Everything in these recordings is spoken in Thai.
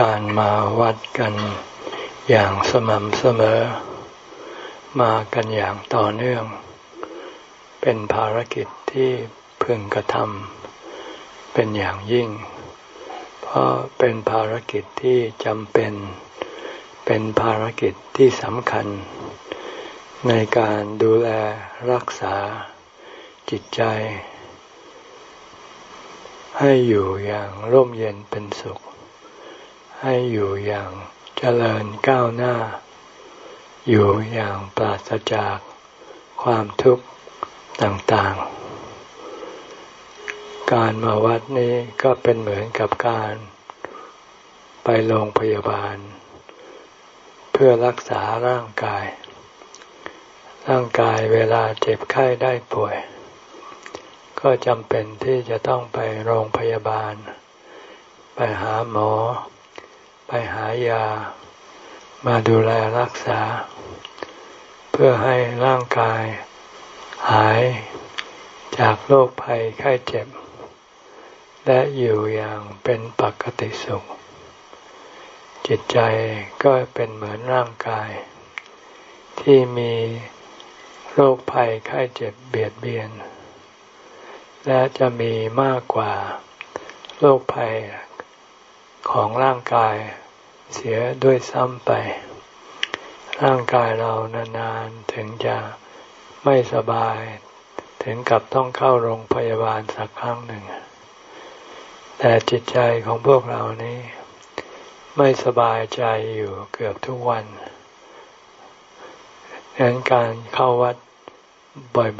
การมาวัดกันอย่างสม่ำเสมอ มากันอย่างต่อเนื่อง เป็นภารกิจที่พึงกระทำเป็นอย่างยิ่ง เพราะเป็นภารกิจที่จำเป็น เป็นภารกิจที่สำคัญ ในการดูแลรักษาจิตใจ ให้อยู่อย่างร่มเย็นเป็นสุข ให้อยู่อย่างเจริญก้าวหน้า อยู่อย่างปราศจากความทุกข์ต่างๆ การมาวัดนี้ก็เป็นเหมือนกับการไปโรงพยาบาล เพื่อรักษาร่างกาย ร่างกายเวลาเจ็บไข้ได้ป่วย ก็จำเป็นที่จะต้องไปโรงพยาบาล ไปหาหมอ ไปหายา มาดูแลรักษา เพื่อให้ร่างกายหายจากโรคภัยไข้เจ็บ และอยู่อย่างเป็นปกติสุข จิตใจก็เป็นเหมือนร่างกาย ที่มีโรคภัยไข้เจ็บเบียดเบียน และจะมีมากกว่าโรคภัย ของร่างกายเสียด้วยซ้ำไป ร่างกายเรานานๆถึงจะไม่สบาย ถึงกับต้องเข้าโรงพยาบาลสักครั้งหนึ่ง แต่จิตใจของพวกเรานี้ ไม่สบายใจอยู่เกือบทุกวันดังนั้นการเข้าวัด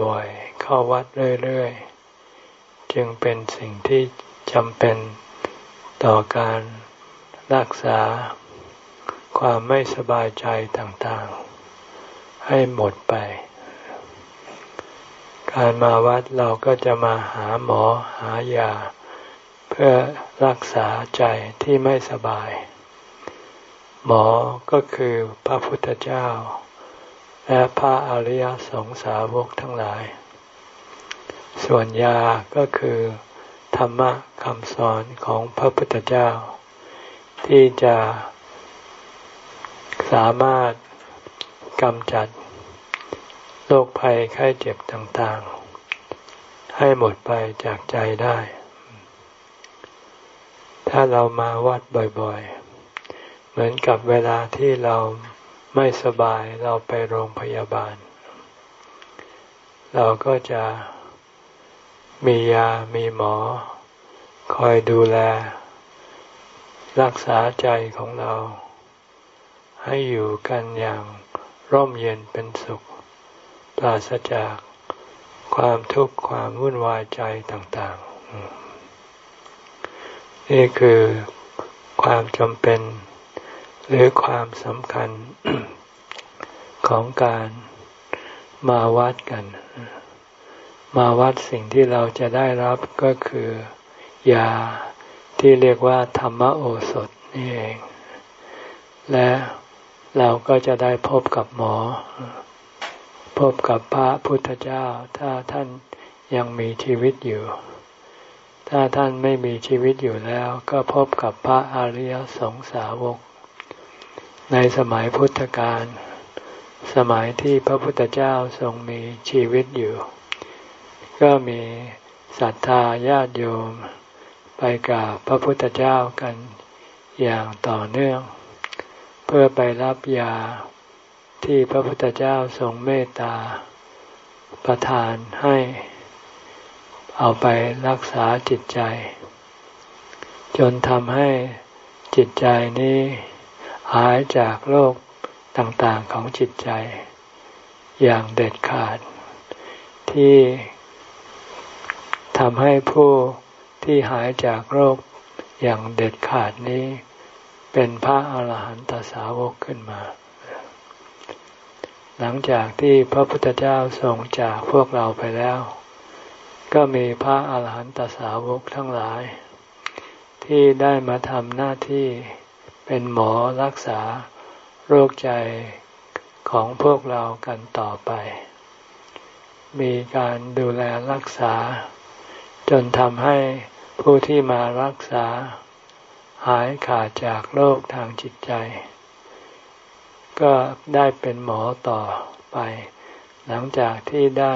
บ่อยๆ เข้าวัดเรื่อยๆ จึงเป็นสิ่งที่จำเป็นต่อการ รักษาความไม่สบายใจต่างๆ ให้หมดไป การมาวัดเราก็จะมาหาหมอหายา เพื่อรักษาใจที่ไม่สบาย หมอก็คือพระพุทธเจ้า และพระอริยสงสาวกทั้งหลาย ส่วนยาก็คือ ธรรมะคำสอนของพระพุทธเจ้า ที่จะสามารถกำจัดโรคภัยไข้เจ็บต่างๆ ให้หมดไปจากใจได้ ถ้าเรามาวัดบ่อยๆ เหมือนกับเวลาที่เราไม่สบายเราไปโรงพยาบาล เราก็จะมียามีหมอ คอยดูแล รักษาใจของเรา ให้อยู่กันอย่างร่มเย็นเป็นสุข ปราศจากความทุกข์ความวุ่นวายใจต่างๆ นี่คือความจำเป็นหรือความสำคัญของการมาวัดกัน มาวัดสิ่งที่เราจะได้รับก็คือยา ที่เรียกว่า ธรรมโอสถนี่เอง และเราก็จะได้พบกับหมอ พบกับพระพุทธเจ้า ถ้าท่านยังมีชีวิตอยู่ ถ้าท่านไม่มีชีวิตอยู่แล้ว ก็พบกับพระอริยสงสาวก ในสมัยพุทธกาลสมัยที่พระพุทธเจ้าทรงมีชีวิตอยู่ ก็มีศรัทธาญาติโยม ไปกราบพระพุทธเจ้ากันอย่างต่อเนื่อง เพื่อไปรับยาที่พระพุทธเจ้าทรงเมตตา ประทานให้ เอาไปรักษาจิตใจ จนทำให้จิตใจนี้หายจากโรคต่างๆของจิตใจ อย่างเด็ดขาด ที่ทำให้ผู้ ที่หายจากโรคอย่างเด็ดขาดนี้ เป็นพระอาหารหันตสาวกขึ้นมา หลังจากที่พระพุทธเจ้าทรงจากพวกเราไปแล้ว ก็มีพระอาหารหันตสาวกทั้งหลาย ที่ได้มาทำหน้าที่เป็นหมอรักษาโรคใจของพวกเรากันต่อไป มีการดูแลรักษา จนทำให้ผู้ที่มารักษาหายขาดจากโรคทางจิตใจ ก็ได้เป็นหมอต่อไป หลังจากที่ได้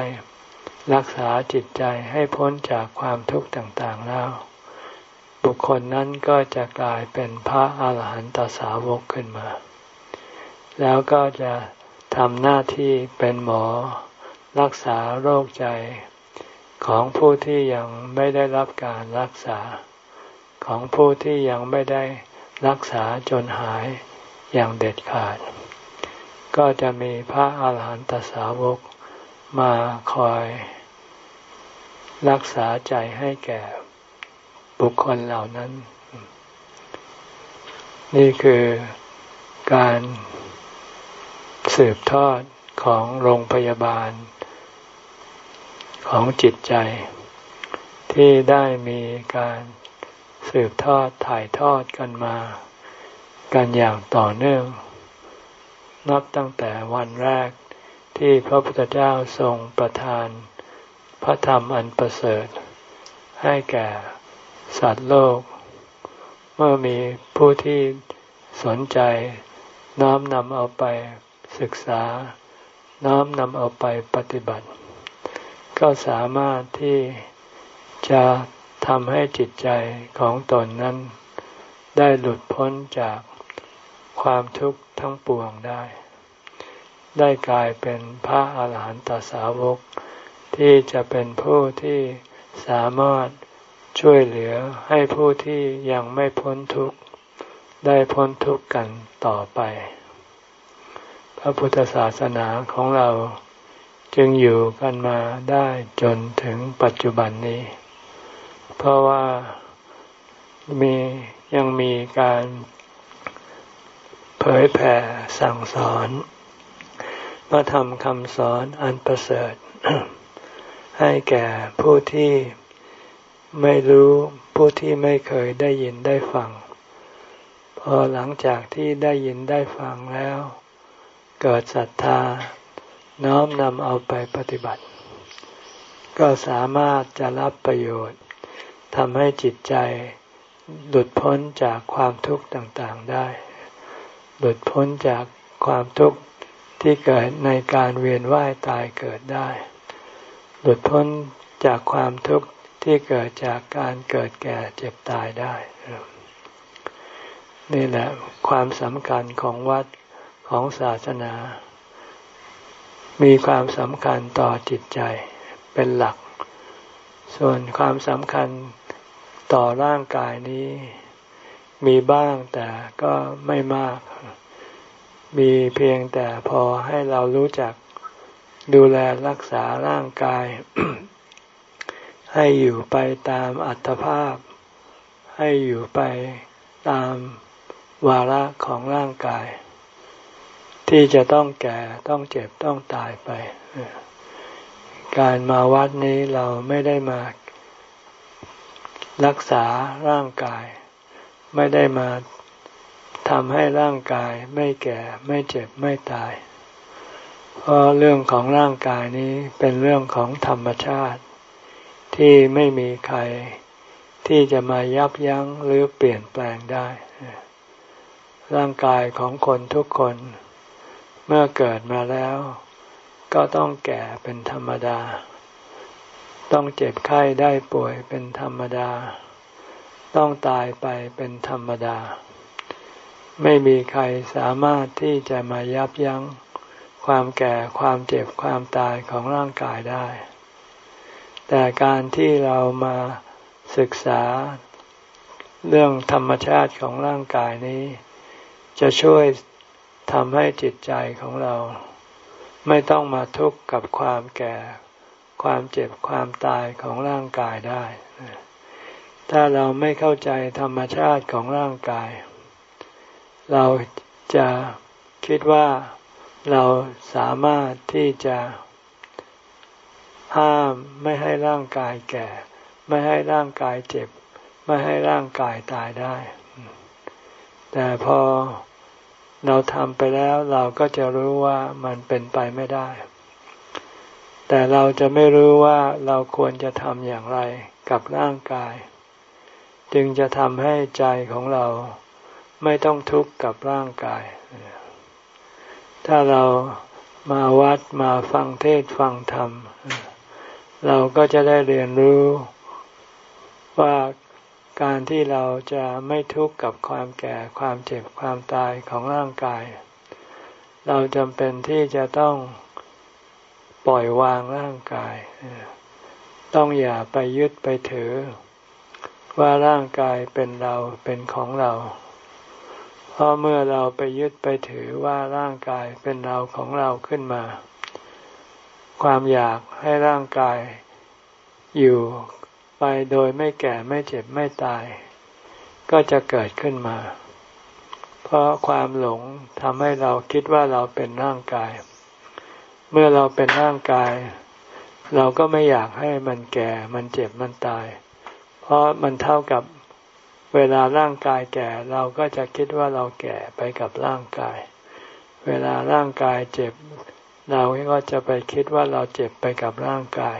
รักษาจิตใจให้พ้นจากความทุกข์ต่างๆแล้ว บุคคลนั้นก็จะกลายเป็นพระอาหารหันตสาวกขึ้นมา แล้วก็จะทำหน้าที่เป็นหมอ รักษาโรคใจ ของผู้ที่ยังไม่ได้รับการรักษา ของผู้ที่ยังไม่ได้รักษาจนหายอย่างเด็ดขาด ก็จะมีพระอาหารหันตสาวกมาคอยรักษาใจให้แก่บุคคลเหล่านั้น นี่คือการสืบทอดของโรงพยาบาล ของจิตใจ ที่ได้มีการสืบทอดถ่ายทอดกันมา กันอย่างต่อเนื่อง นับตั้งแต่วันแรกที่พระพุทธเจ้าทรงประทาน พระธรรมอันประเสริฐ ให้แก่สัตว์โลก เมื่อมีผู้ที่สนใจน้อมนำเอาไปศึกษา น้อมนำเอาไปปฏิบัติ ก็สามารถที่จะทำให้จิตใจของตนนั้น ได้หลุดพ้นจากความทุกข์ทั้งปวงได้ ได้กลายเป็นพระอาหารหันตสาวก ที่จะเป็นผู้ที่สามารถช่วยเหลือให้ผู้ที่ยังไม่พ้นทุกข์ ได้พ้นทุกข์กันต่อไป พระพุทธศาสนาของเรา จึงอยู่กันมาได้จนถึงปัจจุบันนี้ เพราะว่ามียังมีการเผยแผ่สั่งสอนพระธรรมคำสอนอันประเสริฐ ให้แก่ผู้ที่ไม่รู้ผู้ที่ไม่เคยได้ยินได้ฟัง พอหลังจากที่ได้ยินได้ฟังแล้ว เกิดศรัทธา น้อมนำเอาไปปฏิบัติ ก็สามารถจะรับประโยชน์ทำให้จิตใจหลุดพ้นจากความทุกข์ต่างๆได้ หลุดพ้นจากความทุกข์ที่เกิดในการเวียนว่ายตายเกิดได้ หลุดพ้นจากความทุกข์ที่เกิดจากการเกิดแก่เจ็บตายได้ นี่แหละความสำคัญของวัดของศาสนา มีความสำคัญต่อจิตใจเป็นหลัก ส่วนความสำคัญต่อร่างกายนี้ มีบ้างแต่ก็ไม่มาก มีเพียงแต่พอให้เรารู้จักดูแลรักษาร่างกาย ให้อยู่ไปตามอัตภาพ ให้อยู่ไปตามวาระของร่างกาย ที่จะต้องแก่ต้องเจ็บต้องตายไป การมาวัดนี้เราไม่ได้มารักษาร่างกาย ไม่ได้มาทำให้ร่างกายไม่แก่ไม่เจ็บไม่ตาย เพราะเรื่องของร่างกายนี้เป็นเรื่องของธรรมชาติ ที่ไม่มีใครที่จะมายับยั้งหรือเปลี่ยนแปลงได้ ร่างกายของคนทุกคน เมื่อเกิดมาแล้ว ก็ต้องแก่เป็นธรรมดา ต้องเจ็บไข้ได้ป่วยเป็นธรรมดา ต้องตายไปเป็นธรรมดา ไม่มีใครสามารถที่จะมายับยั้งความแก่ความเจ็บความตายของร่างกายได้ แต่การที่เรามาศึกษาเรื่องธรรมชาติของร่างกายนี้ จะช่วย ทำให้จิตใจของเรา ไม่ต้องมาทุกข์กับความแก่ ความเจ็บความตายของร่างกายได้ ถ้าเราไม่เข้าใจธรรมชาติของร่างกาย เราจะคิดว่าเราสามารถที่จะห้ามไม่ให้ร่างกายแก่ ไม่ให้ร่างกายเจ็บ ไม่ให้ร่างกายตายได้ แต่พอ เราทำไปแล้วเราก็จะรู้ว่ามันเป็นไปไม่ได้ แต่เราจะไม่รู้ว่าเราควรจะทำอย่างไรกับร่างกาย จึงจะทำให้ใจของเราไม่ต้องทุกข์กับร่างกาย ถ้าเรามาวัดมาฟังเทศฟังธรรม เราก็จะได้เรียนรู้ว่า การที่เราจะไม่ทุกข์กับความแก่ความเจ็บความตายของร่างกาย เราจำเป็นที่จะต้องปล่อยวางร่างกาย ต้องอย่าไปยึดไปถือ ว่าร่างกายเป็นเราเป็นของเรา เพราะเมื่อเราไปยึดไปถือว่าร่างกายเป็นเราของเราขึ้นมา ความอยากให้ร่างกายอยู่ ไปโดยไม่แก่ไม่เจ็บไม่ตาย ก็จะเกิดขึ้นมา เพราะความหลงทำให้เราคิดว่าเราเป็นร่างกาย เมื่อเราเป็นร่างกาย เราก็ไม่อยากให้มันแก่ มันเจ็บมันตาย เพราะมันเท่ากับเวลาร่างกายแก่ เราก็จะคิดว่าเราแก่ไปกับร่างกาย เวลาร่างกายเจ็บ เราก็จะไปคิดว่าเราเจ็บไปกับร่างกาย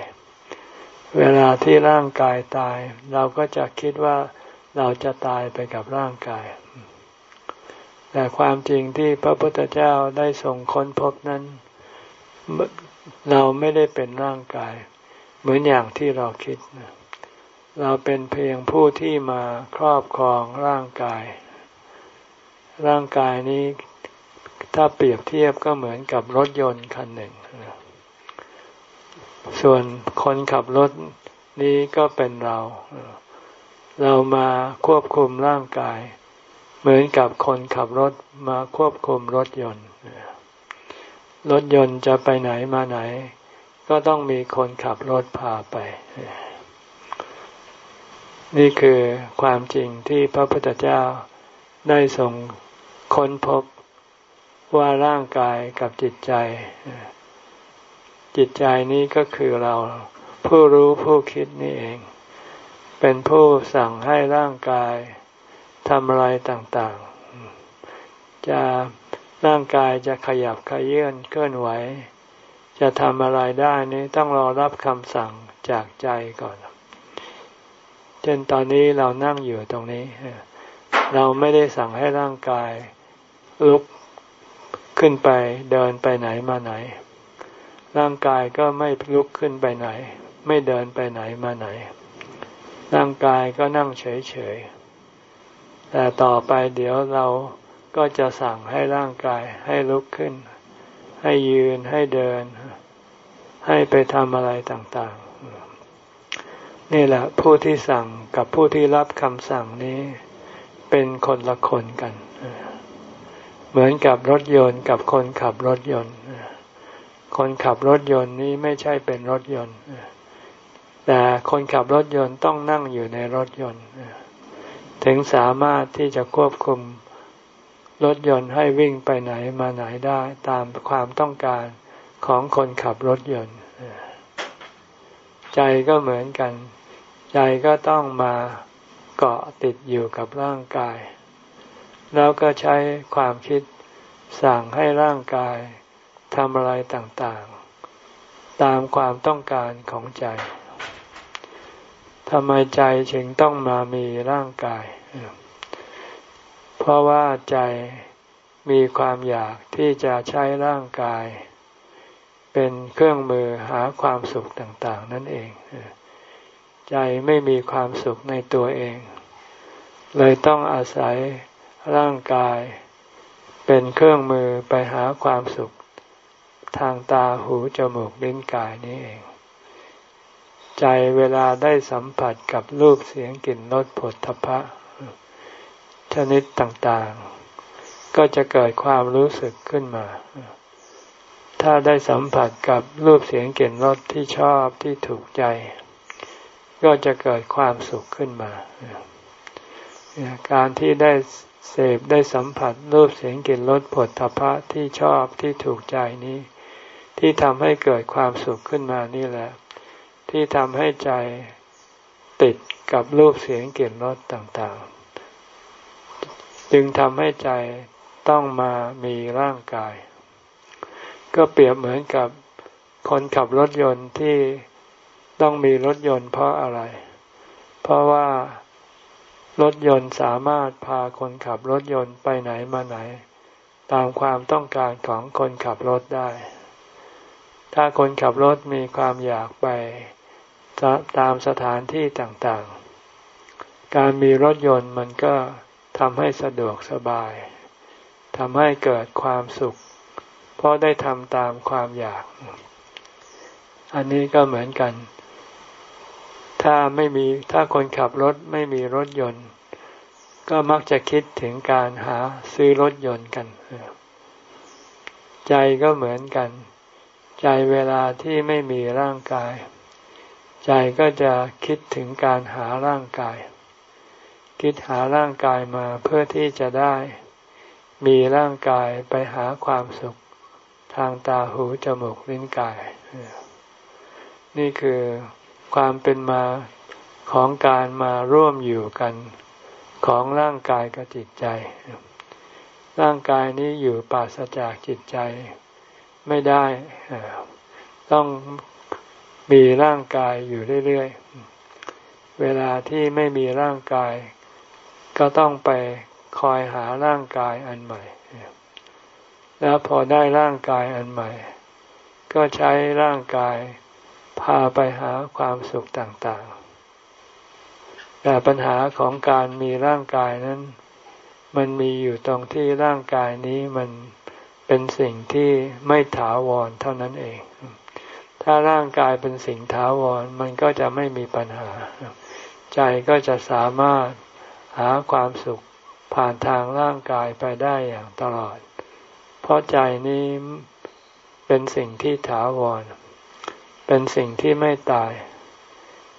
เวลาที่ร่างกายตาย เราก็จะคิดว่าเราจะตายไปกับร่างกาย แต่ความจริงที่พระพุทธเจ้าได้ทรงค้นพบนั้น เราไม่ได้เป็นร่างกาย เหมือนอย่างที่เราคิด เราเป็นเพียงผู้ที่มาครอบครองร่างกาย ร่างกายนี้ถ้าเปรียบเทียบก็เหมือนกับรถยนต์คันหนึ่ง ส่วนคนขับรถนี้ก็เป็นเรา เรามาควบคุมร่างกาย เหมือนกับคนขับรถมาควบคุมรถยนต์ รถยนต์จะไปไหนมาไหน ก็ต้องมีคนขับรถพาไป นี่คือความจริงที่พระพุทธเจ้าได้ส่งค้นพบว่าร่างกายกับจิตใจ จิตใจนี้ก็คือเรา ผู้รู้ผู้คิดนี่เอง เป็นผู้สั่งให้ร่างกายทำอะไรต่างๆ จะร่างกายจะขยับขยื่นเคลื่อนไหว จะทำอะไรได้นี้ต้องรอรับคำสั่งจากใจก่อน เช่นตอนนี้เรานั่งอยู่ตรงนี้ เราไม่ได้สั่งให้ร่างกายลุกขึ้นไปเดินไปไหนมาไหน ร่างกายก็ไม่ลุกขึ้นไปไหน ไม่เดินไปไหนมาไหน ร่างกายก็นั่งเฉยๆ แต่ต่อไปเดี๋ยวเราก็จะสั่งให้ร่างกายให้ลุกขึ้น ให้ยืนให้เดิน ให้ไปทำอะไรต่างๆ นี่แหละผู้ที่สั่งกับผู้ที่รับคำสั่งนี้ เป็นคนละคนกัน เหมือนกับรถยนต์กับคนขับรถยนต์ คนขับรถยนต์นี้ไม่ใช่เป็นรถยนต์ แต่คนขับรถยนต์ต้องนั่งอยู่ในรถยนต์ ถึงสามารถที่จะควบคุมรถยนต์ให้วิ่งไปไหนมาไหนได้ตามความต้องการของคนขับรถยนต์ ใจก็เหมือนกัน ใจก็ต้องมาเกาะติดอยู่กับร่างกาย แล้วก็ใช้ความคิดสั่งให้ร่างกาย ทำอะไรต่างๆ ตามความต้องการของใจทำไมใจจึงต้องมามีร่างกาย เพราะว่าใจมีความอยากที่จะใช้ร่างกาย เป็นเครื่องมือหาความสุขต่างๆ นั่นเอง ใจไม่มีความสุขในตัวเอง เลยต้องอาศัยร่างกาย เป็นเครื่องมือไปหาความสุข ทางตาหูจมูกลิ้นกายนี้เอง ใจเวลาได้สัมผัสกับรูปเสียงกลิ่นรสผลทพะ ชนิดต่างๆ ก็จะเกิดความรู้สึกขึ้นมา ถ้าได้สัมผัสกับรูปเสียงกลิ่นรสที่ชอบที่ถูกใจ ก็จะเกิดความสุขขึ้นมา การที่ได้เสพได้สัมผัสรูปเสียงกลิ่นรสผลทพะที่ชอบที่ถูกใจนี้ ที่ทำให้เกิดความสุขขึ้นมานี่แหละ ที่ทำให้ใจติดกับรูปเสียงกลิ่นรสต่างๆ จึงทำให้ใจต้องมามีร่างกาย ก็เปรียบเหมือนกับคนขับรถยนต์ที่ต้องมีรถยนต์เพราะอะไร เพราะว่ารถยนต์สามารถพาคนขับรถยนต์ไปไหนมาไหน ตามความต้องการของคนขับรถได้ ถ้าคนขับรถมีความอยากไปตามสถานที่ต่างๆ การมีรถยนต์มันก็ทำให้สะดวกสบาย ทำให้เกิดความสุข เพราะได้ทำตามความอยาก อันนี้ก็เหมือนกัน ถ้าไม่มี ถ้าคนขับรถไม่มีรถยนต์ ก็มักจะคิดถึงการหาซื้อรถยนต์กัน ใจก็เหมือนกัน ใจเวลาที่ไม่มีร่างกาย ใจก็จะคิดถึงการหาร่างกาย คิดหาร่างกายมาเพื่อที่จะได้ มีร่างกายไปหาความสุข ทางตาหูจมูกลิ้นกาย นี่คือความเป็นมาของการมาร่วมอยู่กันของร่างกายกับจิตใจ ร่างกายนี้อยู่ปราศจากจิตใจ ไม่ได้ ต้องมีร่างกายอยู่เรื่อยๆ เวลาที่ไม่มีร่างกาย ก็ต้องไปคอยหาร่างกายอันใหม่ แล้วพอได้ร่างกายอันใหม่ ก็ใช้ร่างกายพาไปหาความสุขต่างๆ แต่ปัญหาของการมีร่างกายนั้น มันมีอยู่ตรงที่ร่างกายนี้มัน เป็นสิ่งที่ไม่ถาวรเท่านั้นเอง ถ้าร่างกายเป็นสิ่งถาวรมันก็จะไม่มีปัญหา ใจก็จะสามารถหาความสุขผ่านทางร่างกายไปได้อย่างตลอด เพราะใจนี้เป็นสิ่งที่ถาวร เป็นสิ่งที่ไม่ตาย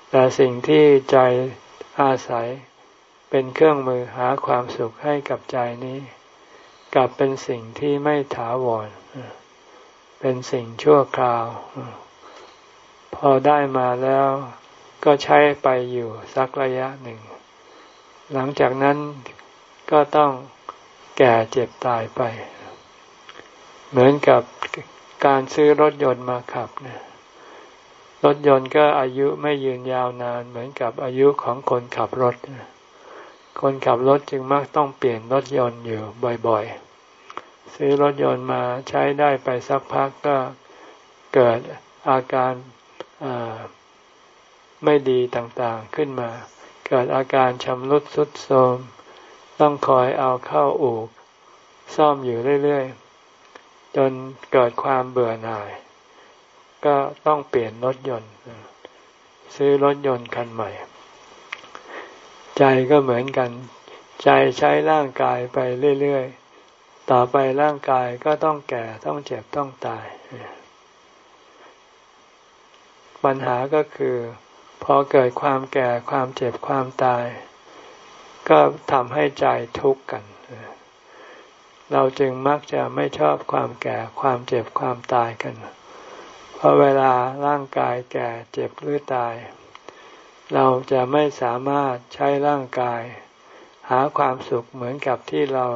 แต่สิ่งที่ใจอาศัยเป็นเครื่องมือหาความสุขให้กับใจนี้ กลับเป็นสิ่งที่ไม่ถาวร เป็นสิ่งชั่วคราว พอได้มาแล้วก็ใช้ไปอยู่สักระยะหนึ่ง หลังจากนั้นก็ต้องแก่เจ็บตายไป เหมือนกับการซื้อรถยนต์มาขับเนี่ยรถยนต์ก็อายุไม่ยืนยาวนาน เหมือนกับอายุของคนขับรถ คนขับรถจึงมักต้องเปลี่ยนรถยนต์อยู่บ่อยๆ ซื้อรถยนต์มาใช้ได้ไปสักพักก็เกิดอาการไม่ดีต่างๆขึ้นมา เกิดอาการชำรุดทรุดโทรมต้องคอยเอาเข้าอู่ซ่อมอยู่เรื่อยๆ จนเกิดความเบื่อหน่าย ก็ต้องเปลี่ยนรถยนต์ ซื้อรถยนต์คันใหม่ ใจก็เหมือนกัน ใจใช้ร่างกายไปเรื่อยๆ ต่อไปร่างกายก็ต้องแก่ต้องเจ็บต้องตาย ปัญหาก็คือพอเกิดความแก่ความเจ็บความตาย ก็ทำให้ใจทุกข์กัน เราจึงมักจะไม่ชอบความแก่ความเจ็บความตายกัน เพราะเวลาร่างกายแก่เจ็บหรือตาย เราจะไม่สามารถใช้ร่างกาย หาความสุขเหมือนกับที่เรา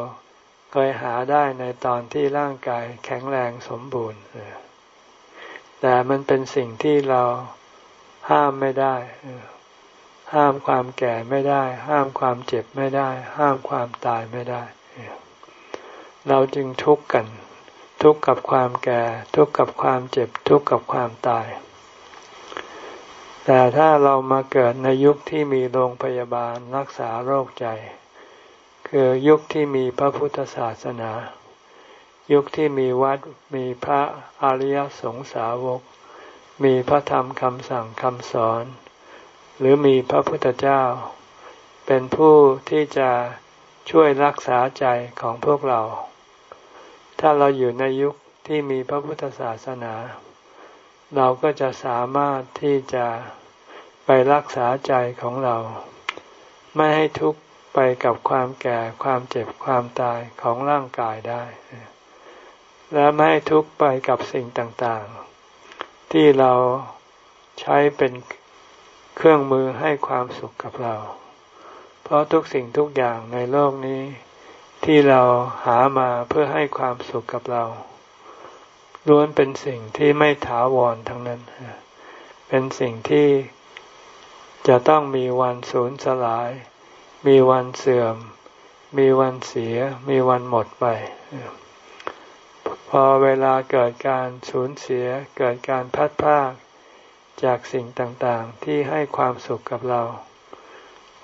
เคยหาได้ในตอนที่ร่างกายแข็งแรงสมบูรณ์ แต่มันเป็นสิ่งที่เราห้ามไม่ได้ ห้ามความแก่ไม่ได้ ห้ามความเจ็บไม่ได้ ห้ามความตายไม่ได้ เราจึงทุกข์กัน ทุกข์กับความแก่ ทุกข์กับความเจ็บ ทุกข์กับความตาย แต่ถ้าเรามาเกิดในยุคที่มีโรงพยาบาลรักษาโรคใจ คือยุคที่มีพระพุทธศาสนา ยุคที่มีวัดมีพระอริยสงสาวก มีพระธรรมคำสั่งคำสอน หรือมีพระพุทธเจ้า เป็นผู้ที่จะช่วยรักษาใจของพวกเรา ถ้าเราอยู่ในยุคที่มีพระพุทธศาสนา เราก็จะสามารถที่จะไปรักษาใจของเรา ไม่ให้ทุกข์ ไปกับความแก่ความเจ็บความตายของร่างกายได้ และไม่ให้ทุกข์ไปกับสิ่งต่างๆ ที่เราใช้เป็นเครื่องมือให้ความสุขกับเรา เพราะทุกสิ่งทุกอย่างในโลกนี้ ที่เราหามาเพื่อให้ความสุขกับเราล้วนเป็นสิ่งที่ไม่ถาวรทั้งนั้น เป็นสิ่งที่จะต้องมีวันสูญสลาย มีวันเสื่อม มีวันเสีย มีวันหมดไป พอเวลาเกิดการสูญเสีย เกิดการพัดพากจากสิ่งต่างๆ ที่ให้ความสุขกับเรา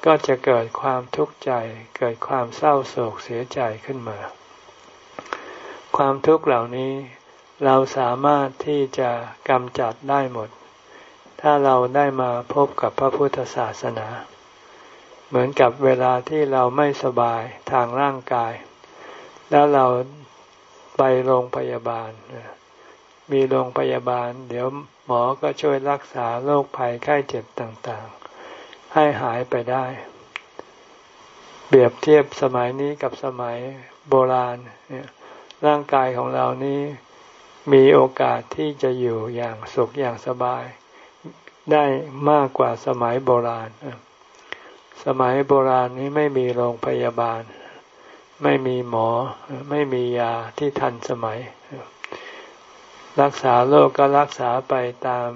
ก็จะเกิดความทุกข์ใจ เกิดความเศร้าโศกเสียใจขึ้นมา ความทุกข์เหล่านี้เราสามารถที่จะกำจัดได้หมด ถ้าเราได้มาพบกับพระพุทธศาสนา เหมือนกับเวลาที่เราไม่สบายทางร่างกาย แล้วเราไปโรงพยาบาล มีโรงพยาบาล เดี๋ยวหมอก็ช่วยรักษาโรคภัยไข้เจ็บต่างๆ ให้หายไปได้ เปรียบเทียบสมัยนี้กับสมัยโบราณ ร่างกายของเรานี้มีโอกาสที่จะอยู่อย่างสุขอย่างสบาย ได้มากกว่าสมัยโบราณ สมัยโบราณนี้ไม่มีโรงพยาบาล ไม่มีหมอ ไม่มียาที่ทันสมัย รักษาโรคกก็รักษาไปตาม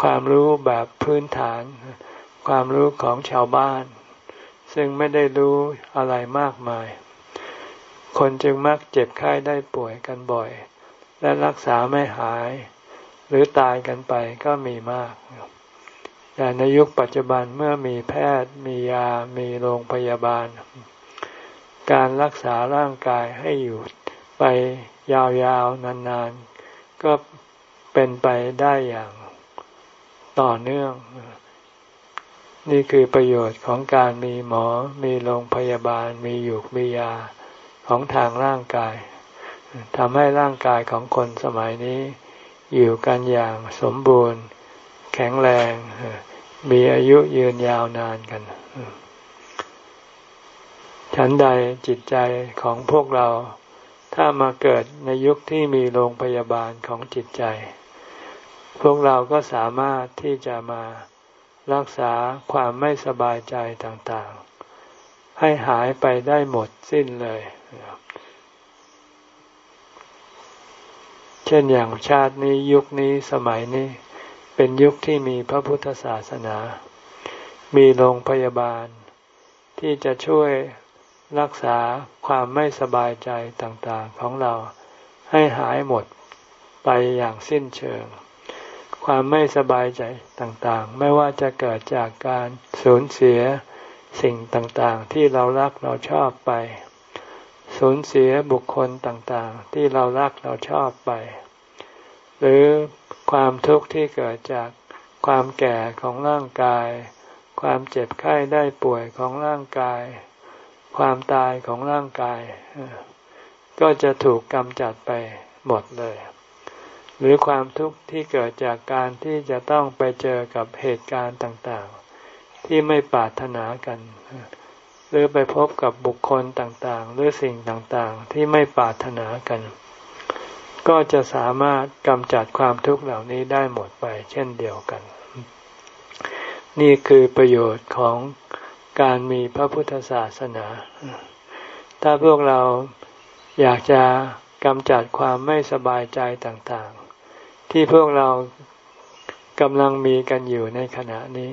ความรู้แบบพื้นฐาน ความรู้ของชาวบ้าน ซึ่งไม่ได้รู้อะไรมากมาย คนจึงมักเจ็บไข้ได้ป่วยกันบ่อย และรักษาไม่หาย หรือตายกันไปก็มีมาก แต่ในยุคปัจจุบันเมื่อมีแพทย์มียา มีโรงพยาบาล การรักษาร่างกายให้อยู่ไปยาวๆ นานๆ ก็เป็นไปได้อย่างต่อเนื่อง นี่คือประโยชน์ของการมีหมอ มีโรงพยาบาล มีอยู่มียาของทางร่างกายทำให้ร่างกายของคนสมัยนี้ อยู่กันอย่างสมบูรณ์ แข็งแรง มีอายุยืนยาวนานกัน ฉันใดจิตใจของพวกเรา ถ้ามาเกิดในยุคที่มีโรงพยาบาลของจิตใจ พวกเราก็สามารถที่จะมารักษาความไม่สบายใจต่างๆ ให้หายไปได้หมดสิ้นเลย เช่นอย่างชาตินี้ยุคนี้สมัยนี้ เป็นยุคที่มีพระพุทธศาสนา มีโรงพยาบาล ที่จะช่วยรักษาความไม่สบายใจต่างๆของเราให้หายหมดไปอย่างสิ้นเชิง ความไม่สบายใจต่างๆ ไม่ว่าจะเกิดจากการสูญเสียสิ่งต่างๆ ที่เรารักเราชอบไป สูญเสียบุคคลต่างๆ ที่เรารักเราชอบไป หรือ ความทุกข์ที่เกิดจากความแก่ของร่างกาย ความเจ็บไข้ได้ป่วยของร่างกาย ความตายของร่างกาย ก็จะถูกกำจัดไปหมดเลย หรือความทุกข์ที่เกิดจากการที่จะต้องไปเจอกับเหตุการณ์ต่างๆ ที่ไม่ปรารถนากัน หรือไปพบกับบุคคลต่างๆ หรือสิ่งต่างๆ ที่ไม่ปรารถนากัน ก็จะสามารถกำจัดความทุกข์เหล่านี้ได้หมดไป เช่นเดียวกัน นี่คือประโยชน์ของการมีพระพุทธศาสนา ถ้าพวกเราอยากจะกำจัดความไม่สบายใจต่างๆ ที่พวกเรากำลังมีกันอยู่ในขณะนี้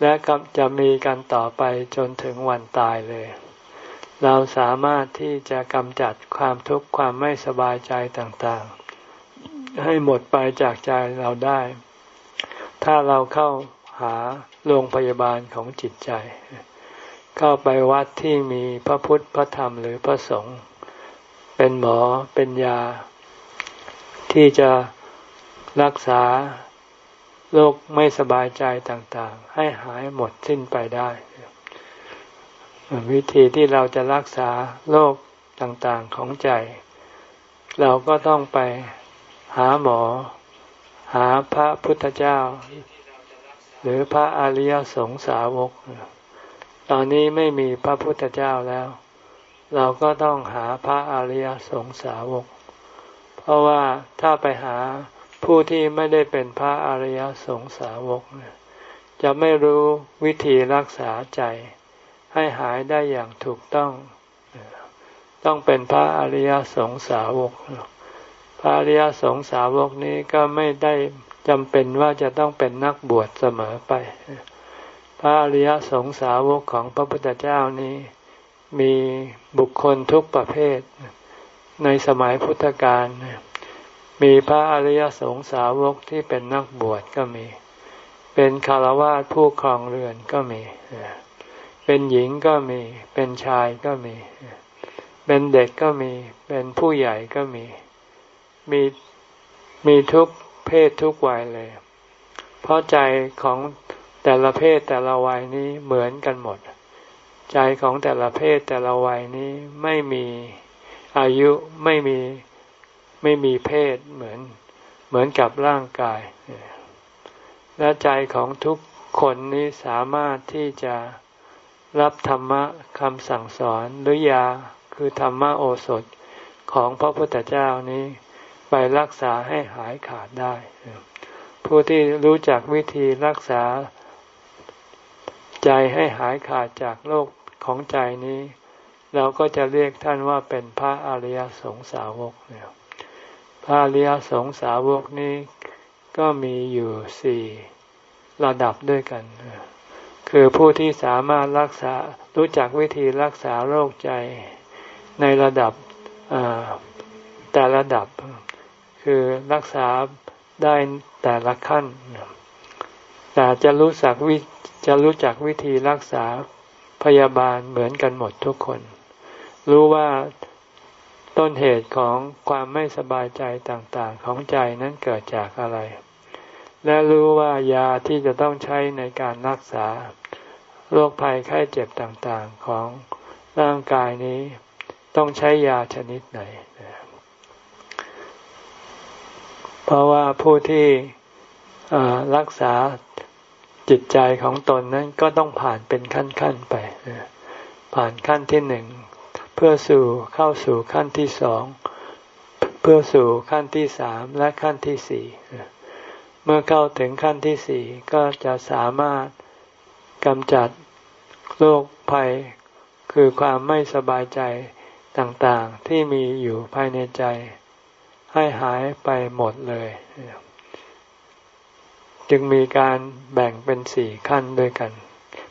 และจะมีกันต่อไปจนถึงวันตายเลย เราสามารถที่จะกำจัดความทุกข์ความไม่สบายใจต่างๆ ให้หมดไปจากใจเราได้ ถ้าเราเข้าหาโรงพยาบาลของจิตใจ เข้าไปวัดที่มีพระพุทธพระธรรมหรือพระสงฆ์เป็นหมอเป็นยา ที่จะรักษาโรคไม่สบายใจต่างๆ ให้หายหมดสิ้นไปได้ วิธีที่เราจะรักษาโรคต่างๆของใจ เราก็ต้องไปหาหมอ หาพระพุทธเจ้า หรือพระอริยสงสาวก ตอนนี้ไม่มีพระพุทธเจ้าแล้ว เราก็ต้องหาพระอริยสงสาวก เพราะว่าถ้าไปหาผู้ที่ไม่ได้เป็นพระอริยสงสาวก จะไม่รู้วิธีรักษาใจ ให้หายได้อย่างถูกต้อง ต้องเป็นพระอริยสงสาวก พระอริยสงสาวกนี้ก็ไม่ได้จำเป็นว่าจะต้องเป็นนักบวชเสมอไป พระอริยสงสาวกของพระพุทธเจ้านี้ มีบุคคลทุกประเภท ในสมัยพุทธกาลมีพระอริยสงสาวกที่เป็นนักบวชก็มี เป็นคารวะผู้ครองเรือนก็มี เป็นหญิงก็มี เป็นชายก็มี เป็นเด็กก็มี เป็นผู้ใหญ่ก็มี มีมีทุกเพศทุกวัยเลย เพราะใจของแต่ละเพศแต่ละวัยนี้เหมือนกันหมด ใจของแต่ละเพศแต่ละวัยนี้ไม่มีอายุไม่มีไม่มีเพศเหมือนเหมือนกับร่างกาย และใจของทุกคนนี้สามารถที่จะ รับธรรมะคำสั่งสอนหรือยาคือธรรมโอสถของพระพุทธเจ้านี้ไปรักษาให้หายขาดได้ ผู้ที่รู้จักวิธีรักษาใจให้หายขาดจากโลกของใจนี้ เราก็จะเรียกท่านว่าเป็นพระอริยสงสาวกเนี่ยพระอริยสงสาวกนี้ก็มีอยู่สี่ระดับด้วยกัน คือผู้ที่สามารถรักษารู้จักวิธีรักษาโรคใจในระดับแต่ระดับ คือรักษาได้แต่ละขั้น แต่จะรู้สักวิจะรู้จักวิธีรักษาพยาบาลเหมือนกันหมดทุกคน รู้ว่าต้นเหตุของความไม่สบายใจต่าง ๆ ของใจนั้นเกิดจากอะไร และรู้ว่ายาที่จะต้องใช้ในการรักษาโรคภัยไข้เจ็บต่างๆของร่างกายนี้ต้องใช้ยาชนิดไหน เพราะว่าผู้ที่รักษาจิตใจของตนนั้นก็ต้องผ่านเป็นขั้นๆไป ผ่านขั้นที่หนึ่งเพื่อสู่เข้าสู่ขั้นที่สอง เพื่อสู่ขั้นที่สามและขั้นที่สี่ มื่อเข้าถึงขั้นที่สี่ก็จะสามารถกำจัดโรคภัย คือความไม่สบายใจต่างๆ ที่มีอยู่ภายในใจ ให้หายไปหมดเลย จึงมีการแบ่งเป็นสี่ขั้นด้วยกัน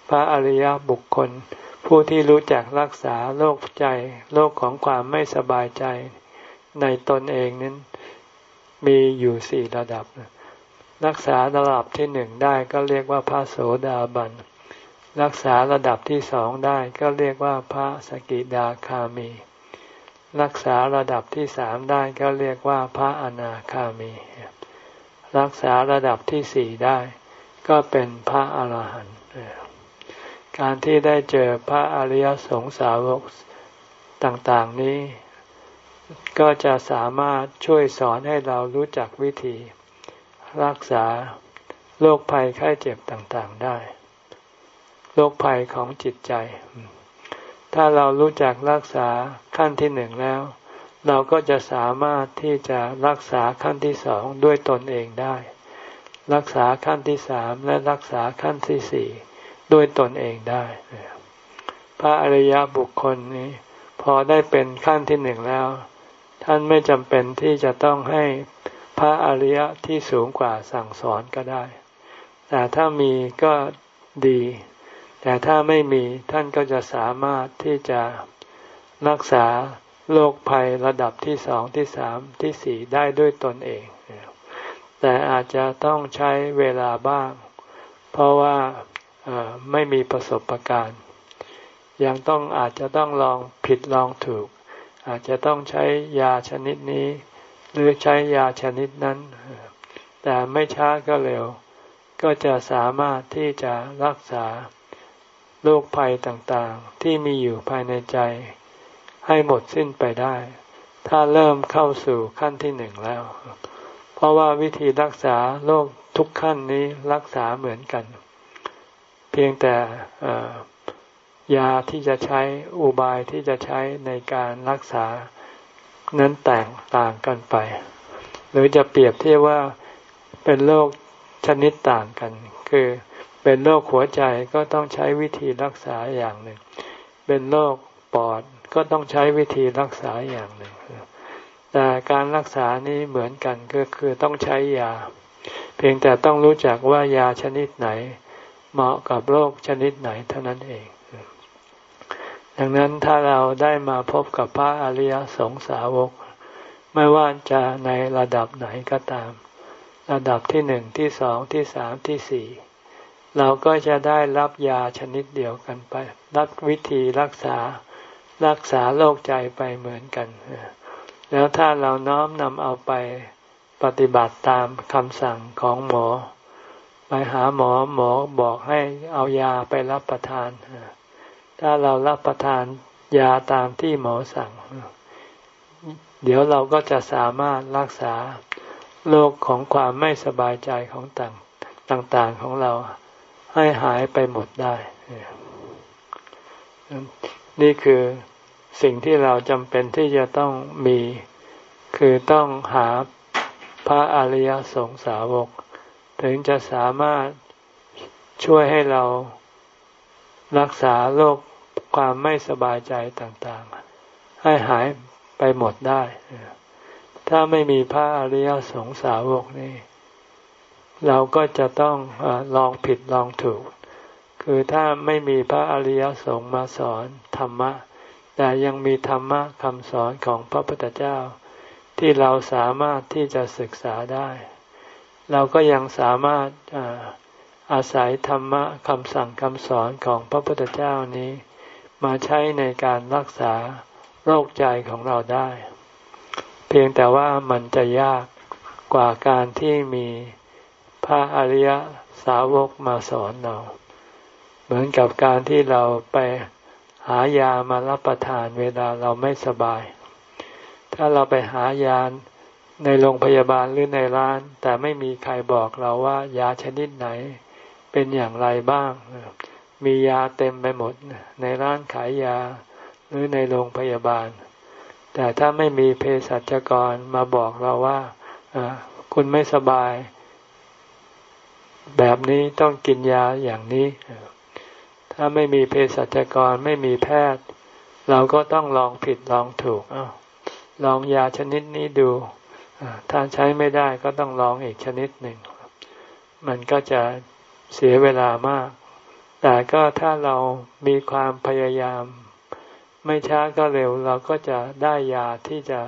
พระอริยบุคคล ผู้ที่รู้จักรักษาโรคใจโรคของความไม่สบายใจในตนเองนั้น มีอยู่สี่ระดับ รักษาระดับที่หนึ่งได้ก็เรียกว่าพระโสดาบัน รักษาระดับที่สองได้ก็เรียกว่าพระสกิดาคามี รักษาระดับที่สามได้ก็เรียกว่าพระอนาคามี รักษาระดับที่สี่ได้ ก็เป็นพระอาหารหันต์การที่ได้เจอพระอริยสงสาวกต่างๆนี้ ก็จะสามารถช่วยสอนให้เรารู้จักวิธี รักษาโรคภัยไข้เจ็บต่างๆได้ โรคภัยของจิตใจ ถ้าเรารู้จักรักษาขั้นที่หนึ่งแล้ว เราก็จะสามารถที่จะรักษาขั้นที่สองด้วยตนเองได้ รักษาขั้นที่สามและรักษาขั้นที่สี่ด้วยตนเองได้ พระอริยบุคคลนี้พอได้เป็นขั้นที่หนึ่งแล้ว ท่านไม่จำเป็นที่จะต้องให้ พระอริยะที่สูงกว่าสั่งสอนก็ได้ แต่ถ้ามีก็ดี แต่ถ้าไม่มีท่านก็จะสามารถที่จะรักษาโรคภัยระดับที่สองที่สามที่สี่ได้ด้วยตนเอง แต่อาจจะต้องใช้เวลาบ้าง เพราะว่าไม่มีประสบการณ์ ยังต้องอาจจะต้องลองผิดลองถูก อาจจะต้องใช้ยาชนิดนี้ หรือใช้ยาชนิดนั้น แต่ไม่ช้าก็เร็ว ก็จะสามารถที่จะรักษาโรคภัยต่างๆ ที่มีอยู่ภายในใจ ให้หมดสิ้นไปได้ ถ้าเริ่มเข้าสู่ขั้นที่หนึ่งแล้ว เพราะว่าวิธีรักษาโรคทุกขั้นนี้รักษาเหมือนกัน เพียงแต่ยาที่จะใช้อุบายที่จะใช้ในการรักษา นั้นแตกต่างกันไป หรือจะเปรียบเทียบว่าเป็นโรคชนิดต่างกัน คือเป็นโรคหัวใจก็ต้องใช้วิธีรักษาอย่างหนึ่ง เป็นโรคปอดก็ต้องใช้วิธีรักษาอย่างหนึ่ง แต่การรักษานี้เหมือนกันก็คือต้องใช้ยา เพียงแต่ต้องรู้จักว่ายาชนิดไหน เหมาะกับโรคชนิดไหนเท่านั้นเอง ดังนั้นถ้าเราได้มาพบกับพระอริยสงสาวก ไม่ว่าจะในระดับไหนก็ตาม ระดับที่หนึ่งที่สองที่สามที่สี่เราก็จะได้รับยาชนิดเดียวกันไป รับวิธีรักษารักษาโรคใจไปเหมือนกัน แล้วถ้าเราน้อมนำเอาไปปฏิบัติตามคำสั่งของหมอ ไปหาหมอหมอบอกให้เอายาไปรับประทาน ถ้าเรารับประทานยาตามที่หมอสั่ง เดี๋ยวเราก็จะสามารถรักษาโรคของความไม่สบายใจของต่างต่างๆของเราให้หายไปหมดได้ นี่คือสิ่งที่เราจำเป็นที่จะต้องมี คือต้องหาพระอริยสงสาวก ถึงจะสามารถช่วยให้เรา รักษาโรคความไม่สบายใจต่างๆ ให้หายไปหมดได้ ถ้าไม่มีพระอริยสงสาวกนี่ เราก็จะต้องอลองผิดลองถูก คือถ้าไม่มีพระอริยสงฆ์มาสอนธรรมะ แต่ยังมีธรรมะคำสอนของพระพุทธเจ้า ที่เราสามารถที่จะศึกษาได้ เราก็ยังสามารถ อาศัยธรรมะคำสั่งคำสอนของพระพุทธเจ้านี้ มาใช้ในการรักษาโรคใจของเราได้ เพียงแต่ว่ามันจะยากกว่าการที่มีพระอริยสาวกมาสอนเรา เหมือนกับการที่เราไปหายามารับประทานเวลาเราไม่สบาย ถ้าเราไปหายาในโรงพยาบาลหรือในร้าน แต่ไม่มีใครบอกเราว่ายาชนิดไหน เป็นอย่างไรบ้าง มียาเต็มไปหมด ในร้านขายยาหรือในโรงพยาบาล แต่ถ้าไม่มีเภสัชกรมาบอกเราว่าคุณไม่สบาย แบบนี้ต้องกินยาอย่างนี้ ถ้าไม่มีเภสัชกรไม่มีแพทย์ เราก็ต้องลองผิดลองถูกอลองยาชนิดนี้ดูถ้าใช้ไม่ได้ก็ต้องลองอีกชนิดหนึ่ง มันก็จะ เสียเวลามาก แต่ก็ถ้าเรามีความพยายาม ไม่ช้าก็เร็วเราก็จะได้ยาที่จะ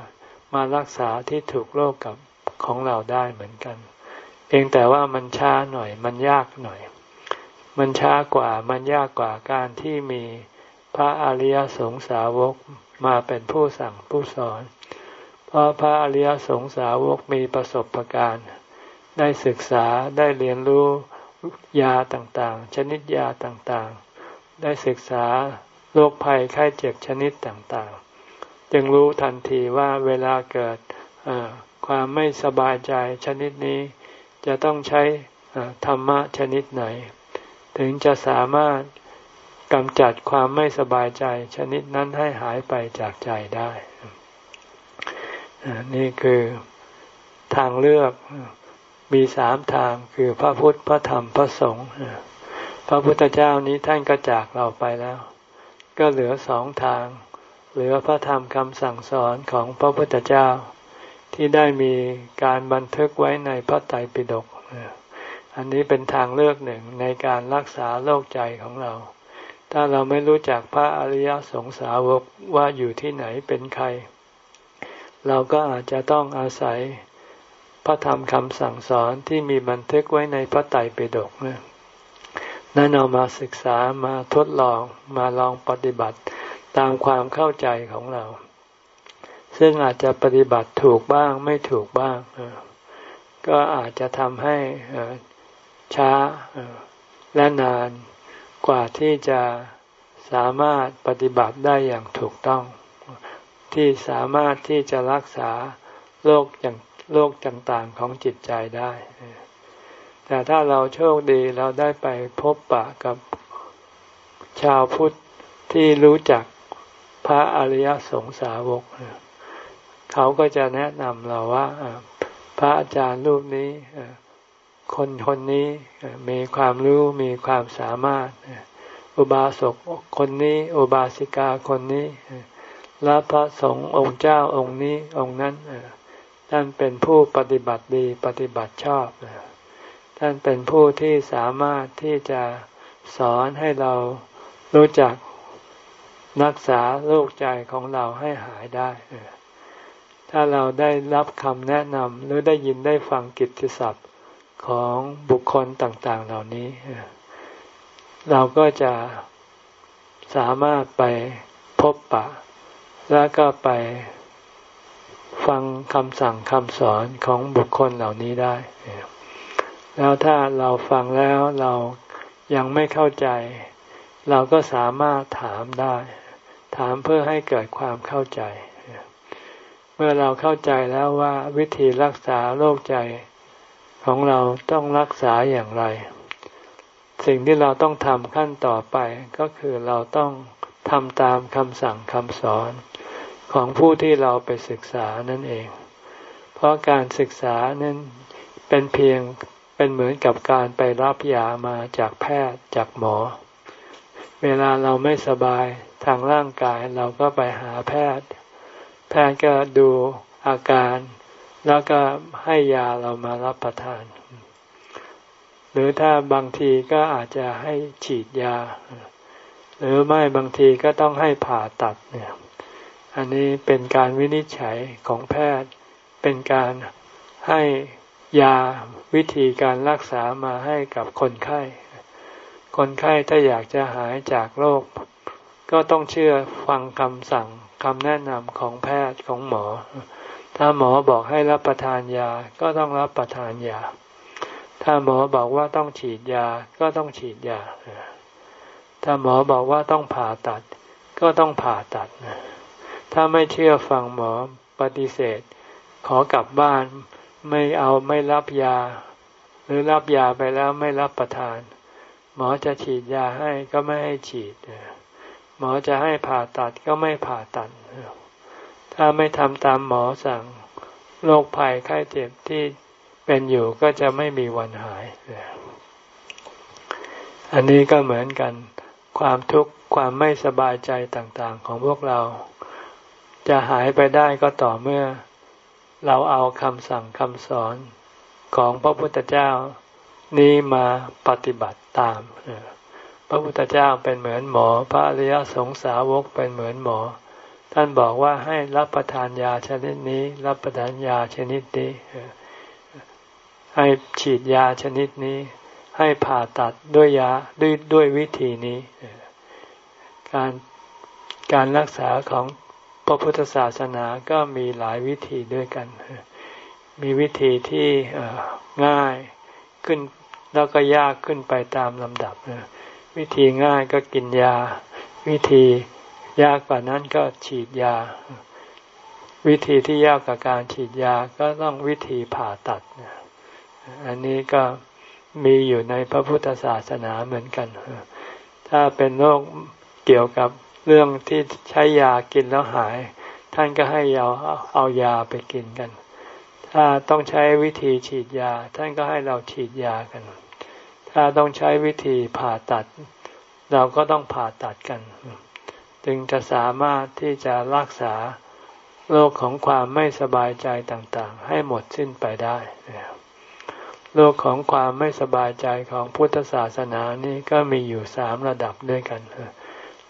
มารักษาที่ถูกโรคกับของเราได้เหมือนกัน เพียงแต่ว่ามันช้าหน่อย มันยากหน่อย มันช้ากว่ามันยากกว่าการที่มีพระอริยสงสาวกมาเป็นผู้สั่งผู้สอน เพราะพระอริยสงสาวกมีประสบการณ์ ได้ศึกษาได้เรียนรู้ ยาต่างๆ ชนิดยาต่างๆ ได้ศึกษาโรคภัยไข้เจ็บชนิดต่างๆ จึงรู้ทันทีว่าเวลาเกิดความไม่สบายใจชนิดนี้ จะต้องใช้ธรรมะชนิดไหน ถึงจะสามารถกำจัดความไม่สบายใจชนิดนั้นให้หายไปจากใจได้ นี่คือทางเลือก มีสามทางคือพระพุทธพระธรรมพระสงฆ์พระพุทธเจ้านี้ท่านก็จากเราไปแล้ว ก็เหลือสองทาง เหลือพระธรรมคำสั่งสอนของพระพุทธเจ้า ที่ได้มีการบันทึกไว้ในพระไตรปิฎกอันนี้เป็นทางเลือกหนึ่งในการรักษาโรคใจของเรา ถ้าเราไม่รู้จักพระอริยสงสาวกว่าอยู่ที่ไหนเป็นใคร เราก็อาจจะต้องอาศัย ระธรรมคำสั่งสอนที่มีบันทึกไว้ในพระไตรปิฎกนั่นเอามาศึกษามาทดลองมาลองปฏิบัติตามความเข้าใจของเรา ซึ่งอาจจะปฏิบัติถูกบ้างไม่ถูกบ้าง ก็อาจจะทำให้ช้าและนานกว่าที่จะสามารถปฏิบัติได้อย่างถูกต้อง ที่สามารถที่จะรักษาโรคอย่าง โรคต่างๆของจิตใจได้ แต่ถ้าเราโชคดีเราได้ไปพบปะกับชาวพุทธที่รู้จักพระอริยสงสาวก เขาก็จะแนะนำเราว่าพระอาจารย์รูปนี้คนคนนี้มีความรู้มีความสามารถ อุบาสกคนนี้ อุบาสิกาคนนี้และพระสงฆ์องค์เจ้าองค์นี้องค์นั้น ท่านเป็นผู้ปฏิบัติดีปฏิบัติชอบ ท่านเป็นผู้ที่สามารถที่จะสอนให้เรารู้จักรักษาโรคใจของเราให้หายได้ ถ้าเราได้รับคำแนะนำหรือได้ยินได้ฟังกิตติศัพท์ของบุคคลต่างๆเหล่านี้ เราก็จะสามารถไปพบปะ แล้วก็ไป ฟังคำสั่งคำสอนของบุคคลเหล่านี้ได้ แล้วถ้าเราฟังแล้วเรายังไม่เข้าใจ เราก็สามารถถามได้ ถามเพื่อให้เกิดความเข้าใจ เมื่อเราเข้าใจแล้วว่าวิธีรักษาโรคใจของเราต้องรักษาอย่างไร สิ่งที่เราต้องทำขั้นต่อไปก็คือเราต้องทำตามคำสั่งคำสอน ของผู้ที่เราไปศึกษานั่นเอง เพราะการศึกษานั้นเป็นเพียงเป็นเหมือนกับการไปรับยามาจากแพทย์จากหมอ เวลาเราไม่สบายทางร่างกายเราก็ไปหาแพทย์ แพทย์ก็ดูอาการ แล้วก็ให้ยาเรามารับประทาน หรือถ้าบางทีก็อาจจะให้ฉีดยา หรือไม่บางทีก็ต้องให้ผ่าตัดเนี่ย อันนี้เป็นการวินิจฉัยของแพทย์ เป็นการให้ยาวิธีการรักษามาให้กับคนไข้ คนไข้ถ้าอยากจะหายจากโรคก็ต้องเชื่อฟังคำสั่งคำแนะนำของแพทย์ของหมอ ถ้าหมอบอกให้รับประทานยาก็ต้องรับประทานยา ถ้าหมอบอกว่าต้องฉีดยาก็ต้องฉีดยา ถ้าหมอบอกว่าต้องผ่าตัด ก็ต้องผ่าตัด ถ้าไม่เชื่อฟังหมอปฏิเสธ ขอกลับบ้านไม่เอาไม่รับยา หรือรับยาไปแล้วไม่รับประทาน หมอจะฉีดยาให้ก็ไม่ให้ฉีด หมอจะให้ผ่าตัดก็ไม่ผ่าตัด ถ้าไม่ทำตามหมอสั่งโรคภัยไข้เจ็บที่เป็นอยู่ก็จะไม่มีวันหาย อันนี้ก็เหมือนกัน ความทุกข์ความไม่สบายใจต่าง ๆ ของพวกเรา จะหายไปได้ก็ต่อเมื่อ เราเอาคำสั่งคำสอนของพระพุทธเจ้านี้มาปฏิบัติตาม พระพุทธเจ้าเป็นเหมือนหมอ พระอริยสงสาวกเป็นเหมือนหมอ ท่านบอกว่าให้รับประทานยาชนิดนี้ รับประทานยาชนิดนี้ ให้ฉีดยาชนิดนี้ ให้ผ่าตัดด้วยยาด้วยด้วยวิธีนี้ การการรักษาของ ระพุทธศาสนาก็มีหลายวิธีด้วยกัน มีวิธีที่ง่ายขึ้นแล้วก็ยากขึ้นไปตามลำดับ วิธีง่ายก็กินยา วิธียากกว่านั้นก็ฉีดยา วิธีที่ยากกว่าการฉีดยาก็ต้องวิธีผ่าตัด อันนี้ก็มีอยู่ในพระพุทธศาสนาเหมือนกัน ถ้าเป็นโรคเกี่ยวกับ เรื่องที่ใช้ยากินแล้วหาย ท่านก็ให้ยาเอายาไปกินกัน ถ้าต้องใช้วิธีฉีดยา ท่านก็ให้เราฉีดยากัน ถ้าต้องใช้วิธีผ่าตัด เราก็ต้องผ่าตัดกัน จึงจะสามารถที่จะรักษาโรคของความไม่สบายใจต่างๆ ให้หมดสิ้นไปได้โรคของความไม่สบายใจของพุทธศาสนานี้ก็มีอยู่สามระดับด้วยกัน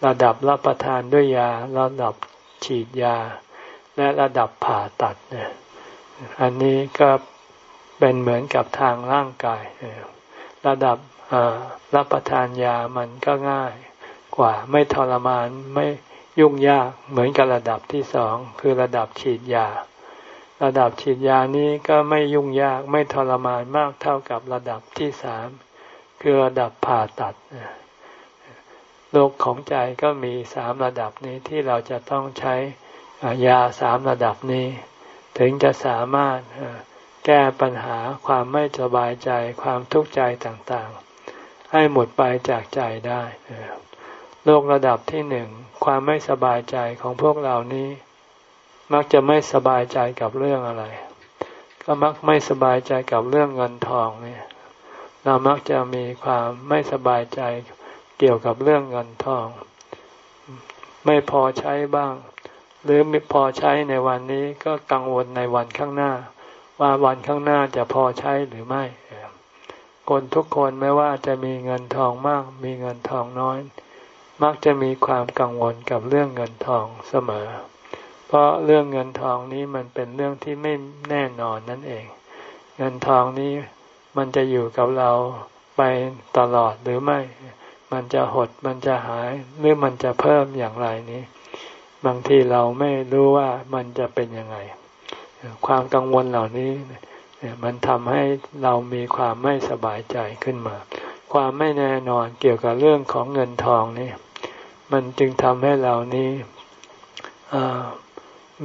ระดับรับประทานด้วยยา ระดับฉีดยา และระดับผ่าตัดเนี่ยอันนี้ก็เป็นเหมือนกับทางร่างกาย ระดับรับประทานยามันก็ง่ายกว่าไม่ทรมานไม่ยุ่งยากเหมือนกับระดับที่สองคือระดับฉีดยา ระดับฉีดยานี้ก็ไม่ยุ่งยากไม่ทรมานมากเท่ากับระดับที่สามคือระดับผ่าตัด โรคของใจก็มีสามระดับนี้ที่เราจะต้องใช้ยาสามระดับนี้ ถึงจะสามารถแก้ปัญหาความไม่สบายใจความทุกข์ใจต่างๆ ให้หมดไปจากใจได้โรคระดับที่หนึ่งความไม่สบายใจของพวกเรานี้ มักจะไม่สบายใจกับเรื่องอะไร ก็มักไม่สบายใจกับเรื่องเงินทองเนี่ย เรามักจะมีความไม่สบายใจ เกี่ยวกับเรื่องเงินทอง ไม่พอใช้บ้าง หรือไม่พอใช้ในวันนี้ก็กังวลในวันข้างหน้า ว่าวันข้างหน้าจะพอใช้หรือไม่ คนทุกคนไม่ว่าจะมีเงินทองมาก มีเงินทองน้อย มักจะมีความกังวลกับเรื่องเงินทองเสมอ เพราะเรื่องเงินทองนี้มันเป็นเรื่องที่ไม่แน่นอนนั่นเอง เงินทองนี้มันจะอยู่กับเราไปตลอดหรือไม่ มันจะหดมันจะหายหรือมันจะเพิ่มอย่างไรนี้ บางทีเราไม่รู้ว่ามันจะเป็นยังไง ความกังวลเหล่านี้มันทำให้เรามีความไม่สบายใจขึ้นมา ความไม่แน่นอนเกี่ยวกับเรื่องของเงินทองนี่มันจึงทำให้เรานี้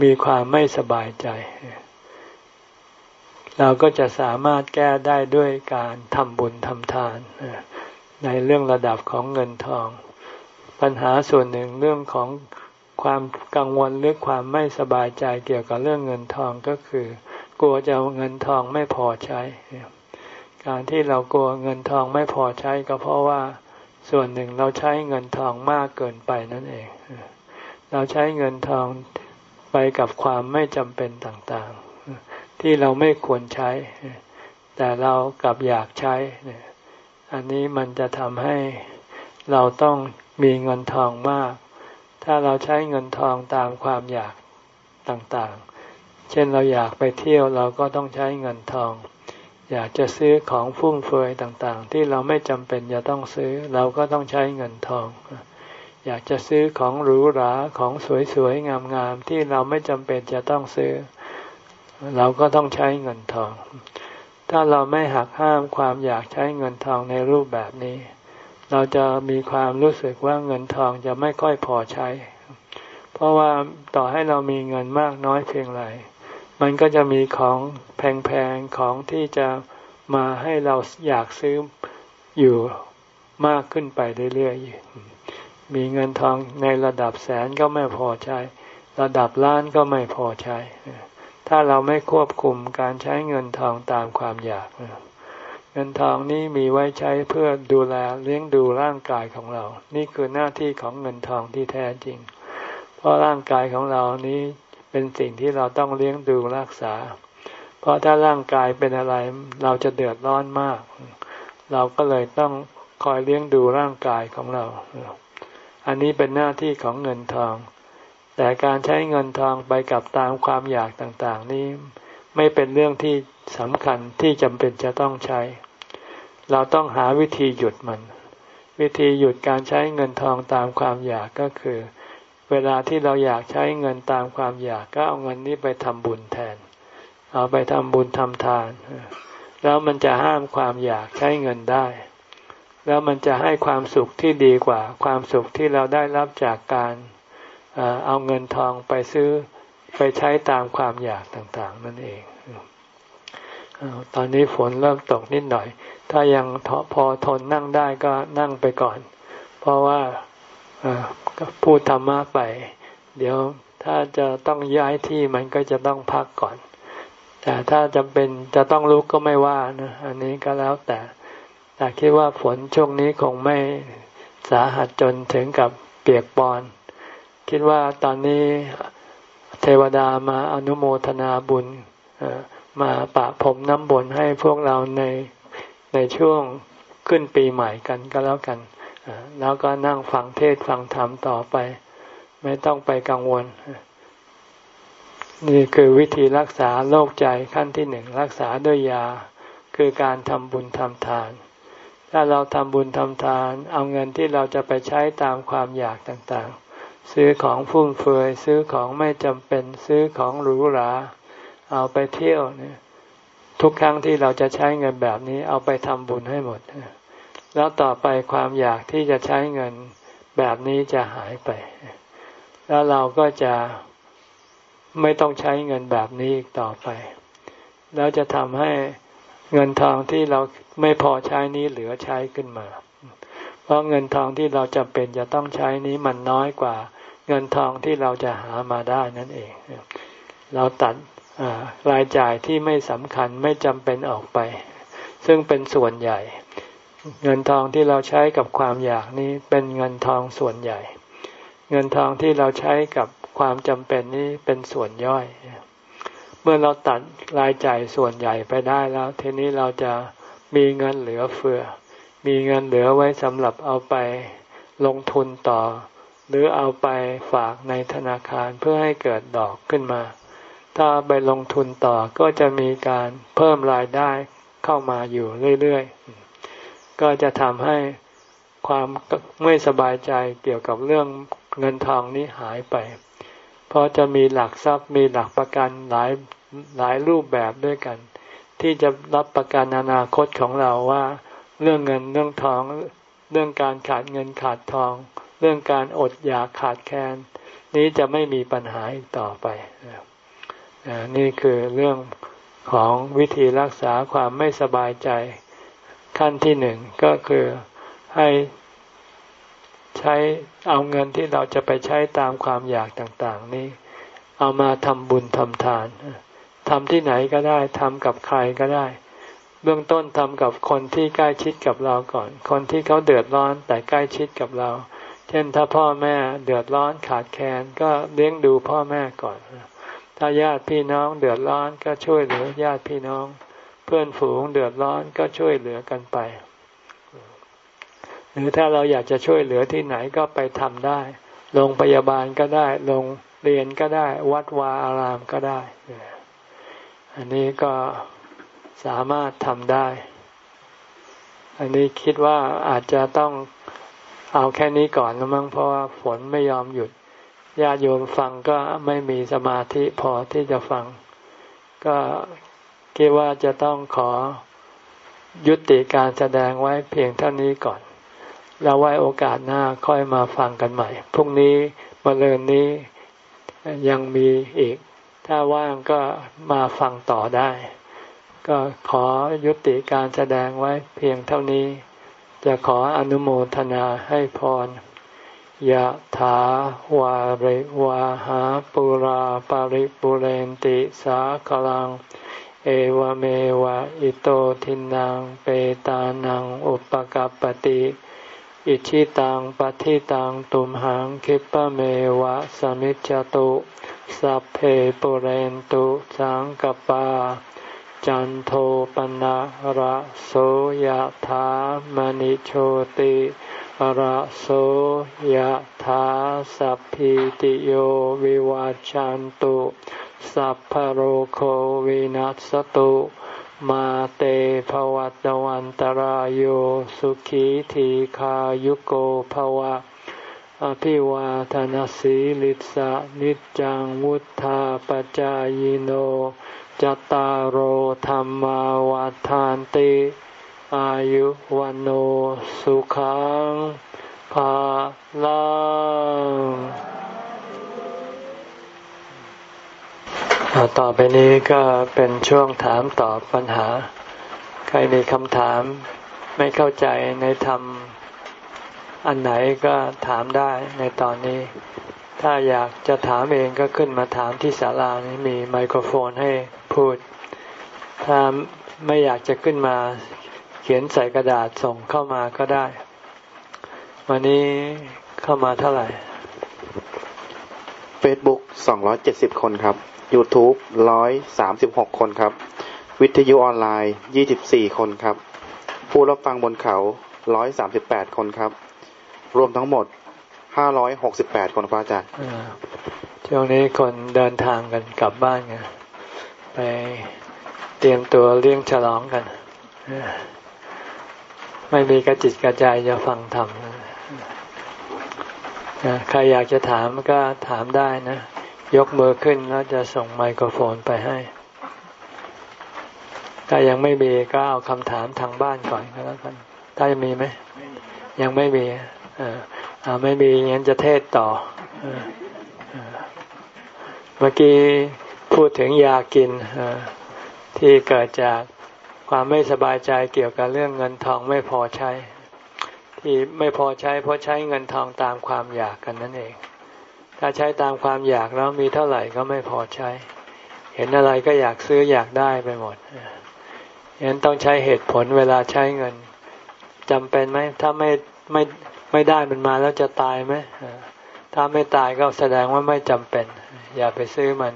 มีความไม่สบายใจ เราก็จะสามารถแก้ได้ด้วยการทำบุญทำทาน ในเรื่องระดับของเงินทอง ปัญหาส่วนหนึ่งเรื่องของความกังวลหรือความไม่สบายใจเกี่ยวกับเรื่องเงินทองก็คือ กลัวจะเงินทองไม่พอใช้ การที่เรากลัวเงินทองไม่พอใช้ก็เพราะว่าส่วนหนึ่งเราใช้เงินทองมากเกินไปนั่นเอง เราใช้เงินทองไปกับความไม่จำเป็นต่างๆ ที่เราไม่ควรใช้ แต่เรากลับอยากใช้ อันนี้มันจะทำให้เราต้องมีเงินทองมาก ถ้าเราใช้เงินทองตามความอยากต่างๆ เช่นเราอยากไปเที่ยวเราก็ต้องใช้เงินทอง อยากจะซื้อของฟุ่มเฟือยต่างๆ ที่เราไม่จำเป็นจะต้องซื้อเราก็ต้องใช้เงินทอง อยากจะซื้อของหรูหราของสวยๆงามๆที่เราไม่จำเป็นจะต้องซื้อ เราก็ต้องใช้เงินทอง ถ้าเราไม่หักห้ามความอยากใช้เงินทองในรูปแบบนี้ เราจะมีความรู้สึกว่าเงินทองจะไม่ค่อยพอใช้ เพราะว่าต่อให้เรามีเงินมากน้อยเพียงไรมันก็จะมีของแพงๆของที่จะมาให้เราอยากซื้ออยู่มากขึ้นไปเรื่อยๆ มีเงินทองในระดับแสนก็ไม่พอใช้ ระดับล้านก็ไม่พอใช้ ถ้าเราไม่ควบคุมการใช้เงินทองตามความอยากเงินทองนี้มีไว้ใช้เพื่อดูแลเลี้ยงดูร่างกายของเรา นี่คือหน้าที่ของเงินทองที่แท้จริง เพราะร่างกายของเรานี้เป็นสิ่งที่เราต้องเลี้ยงดูรักษา เพราะถ้าร่างกายเป็นอะไรเราจะเดือดร้อนมาก เราก็เลยต้องคอยเลี้ยงดูร่างกายของเรา อันนี้เป็นหน้าที่ของเงินทอง แต่การใช้เงินทองไปกับตามความอยากต่างๆ นี้ไม่เป็นเรื่องที่สำคัญที่จำเป็นจะต้องใช้ เราต้องหาวิธีหยุดมัน วิธีหยุดการใช้เงินทองตามความอยากก็คือ เวลาที่เราอยากใช้เงินตามความอยากก็เอาเงินนี้ไปทำบุญแทน เอาไปทำบุญทำทาน แล้วมันจะห้ามความอยากใช้เงินได้ แล้วมันจะให้ความสุขที่ดีกว่า ความสุขที่เราได้รับจากการ เอาเงินทองไปซื้อไปใช้ตามความอยากต่างๆ นั่นเองตอนนี้ฝนเริ่มตกนิดหน่อย ถ้ายังพอทนนั่งได้ก็นั่งไปก่อน เพราะว่าพูดธรรมะไป เดี๋ยวถ้าจะต้องย้ายที่มันก็จะต้องพักก่อน แต่ถ้าจำเป็นจะต้องลุกก็ไม่ว่านะอันนี้ก็แล้วแต่แต่คิดว่าฝนช่วงนี้คงไม่สาหัสจนถึงกับเปียกปอน คิดว่าตอนนี้เทวดามาอนุโมทนาบุญมาปะผมน้ำบนให้พวกเราในในช่วงขึ้นปีใหม่กันก็แล้วกัน แล้วก็นั่งฟังเทศฟังธรรมต่อไป ไม่ต้องไปกังวล นี่คือวิธีรักษาโรคใจขั้นที่หนึ่งรักษาด้วยยาคือการทำบุญทำทาน ถ้าเราทำบุญทำทาน เอาเงินที่เราจะไปใช้ตามความอยากต่างๆ ซื้อของฟุ่มเฟือยซื้อของไม่จำเป็น ซื้อของหรูหรา เอาไปเที่ยวเนี่ยทุกครั้งที่เราจะใช้เงินแบบนี้เอาไปทำบุญให้หมด แล้วต่อไปความอยากที่จะใช้เงินแบบนี้จะหายไป แล้วเราก็จะไม่ต้องใช้เงินแบบนี้อีกต่อไป แล้วจะทำให้เงินทองที่เราไม่พอใช้นี้เหลือใช้ขึ้นมา เพราะเงินทองที่เราจำเป็นจะต้องใช้นี้มันน้อยกว่า เงินทองที่เราจะหามาได้นั่นเอง เราตัดรายจ่ายที่ไม่สำคัญไม่จำเป็นออกไป ซึ่งเป็นส่วนใหญ่ เงินทองที่เราใช้กับความอยากนี้เป็นเงินทองส่วนใหญ่ เงินทองที่เราใช้กับความจำเป็นนี้เป็นส่วนย่อย เมื่อเราตัดรายจ่ายส่วนใหญ่ไปได้แล้วทีนี้เราจะมีเงินเหลือเฟือ มีเงินเหลือไว้สำหรับเอาไปลงทุนต่อ หรือเอาไปฝากในธนาคารเพื่อให้เกิดดอกขึ้นมา ถ้าไปลงทุนต่อก็จะมีการเพิ่มรายได้เข้ามาอยู่เรื่อยๆ ก็จะทำให้ความไม่สบายใจเกี่ยวกับเรื่องเงินทองนี้หายไป เพราะจะมีหลักทรัพย์มีหลักประกันหลายหลายรูปแบบด้วยกัน ที่จะรับประกันอนาคตของเราว่า เรื่องเงินเรื่องทองเรื่องการขาดเงินขาดทอง เรื่องการอดอยากขาดแคลนนี้จะไม่มีปัญหาอีกต่อไปนี่คือเรื่องของวิธีรักษาความไม่สบายใจขั้นที่หนึ่งก็คือให้ใช้เอาเงินที่เราจะไปใช้ตามความอยากต่างๆ นี้ เอามาทำบุญทำทานทำที่ไหนก็ได้ทำกับใครก็ได้ เบื้องต้นทำกับคนที่ใกล้ชิดกับเราก่อน คนที่เขาเดือดร้อนแต่ใกล้ชิดกับเรา ช่นถ้าพ่อแม่เดือดร้อนขาดแคลนก็เลี้ยงดูพ่อแม่ก่อน ถ้าญาติพี่น้องเดือดร้อนก็ช่วยเหลือญาติพี่น้อง เพื่อนฝูงเดือดร้อนก็ช่วยเหลือกันไป หรือถ้าเราอยากจะช่วยเหลือที่ไหนก็ไปทำได้โรงพยาบาลก็ได้โรงเรียนก็ได้ วัดวาอารามก็ได้ อันนี้ก็สามารถทำได้ อันนี้คิดว่าอาจจะต้อง เอาแค่นี้ก่อนนะมั้งเพราะว่าฝนไม่ยอมหยุดญาติโยมฟังก็ไม่มีสมาธิพอที่จะฟัง ก็คิดว่าจะต้องขอยุติการแสดงไว้เพียงเท่านี้ก่อน แล้วไว้โอกาสหน้าค่อยมาฟังกันใหม่ พรุ่งนี้มะเรินนี้ยังมีอีก ถ้าว่างก็มาฟังต่อได้ ก็ขอยุติการแสดงไว้เพียงเท่านี้ จะขออนุโมทนาให้พรยะถาวาริวาหาปุราปาริปุเรนติสาคลัง เอวเมวะอิโตทินังเปตานังอุปกัปติอิชิตังปฏิตังตุมหังคิปะเมวะสมิจจตุสัพเพปุเรนตุสังกปา จันโทปนะระโสยธามณิโชติระโสยธาสัพพิติโยวิวาจันตุสัพพโรโควินัสตุมาเตภวัตวันตารโยสุขีทีขายุโกภวะ อภิวาทานสีลิสะนิจังวุธาปจายโน จตารโหธรรมวาทานติ อายุวันโอสุขังภาลังต่อไปนี้ก็เป็นช่วงถามตอบปัญหา ใครมีคำถามไม่เข้าใจในธรรม อันไหนก็ถามได้ในตอนนี้ ถ้าอยากจะถามเองก็ขึ้นมาถามที่ศาลานี้มีไมโครโฟนให้พูด ถ้าไม่อยากจะขึ้นมาเขียนใส่กระดาษส่งเข้ามาก็ได้ วันนี้เข้ามาเท่าไหร่ Facebook 270 คนครับ YouTube ร้อยสามสิบหกคนครับ วิทยุออนไลน์ยี่สิบสี่คนครับ ผู้รับฟังบนเขาร้อยสามสิบแปดคนครับ รวมทั้งหมด ห้าร้อยหกสิบแปดคนพระอาจารย์ช่วงนี้คนเดินทางกันกลับบ้านกันไปเตรียมตัวเลี้ยงฉลองกัน ไม่มีกระจิตกระใจจะฟังธรรมใครอยากจะถามก็ถามได้นะ ยกมือขึ้นแล้วจะส่งไมโครโฟนไปให้ถ้ายังไม่มีก็เอาคำถามทางบ้านก่อนก็แล้วกัน ถ้ายังมีไหม ยังไม่มี อาไม่มีงั้นจะเทศต่อ เมื่อกี้พูดถึงยากินที่เกิดจากความไม่สบายใจเกี่ยวกับเรื่องเงินทองไม่พอใช้ ที่ไม่พอใช้เพราะใช้เงินทองตามความอยากกันนั่นเอง ถ้าใช้ตามความอยากแล้วมีเท่าไหร่ก็ไม่พอใช้ เห็นอะไรก็อยากซื้ออยากได้ไปหมดฉะนั้นต้องใช้เหตุผลเวลาใช้เงินจำเป็นไหมถ้าไม่ไม่ ไม่ได้มันมาแล้วจะตายไหมถ้าไม่ตายก็แสดงว่าไม่จำเป็น อย่าไปซื้อมัน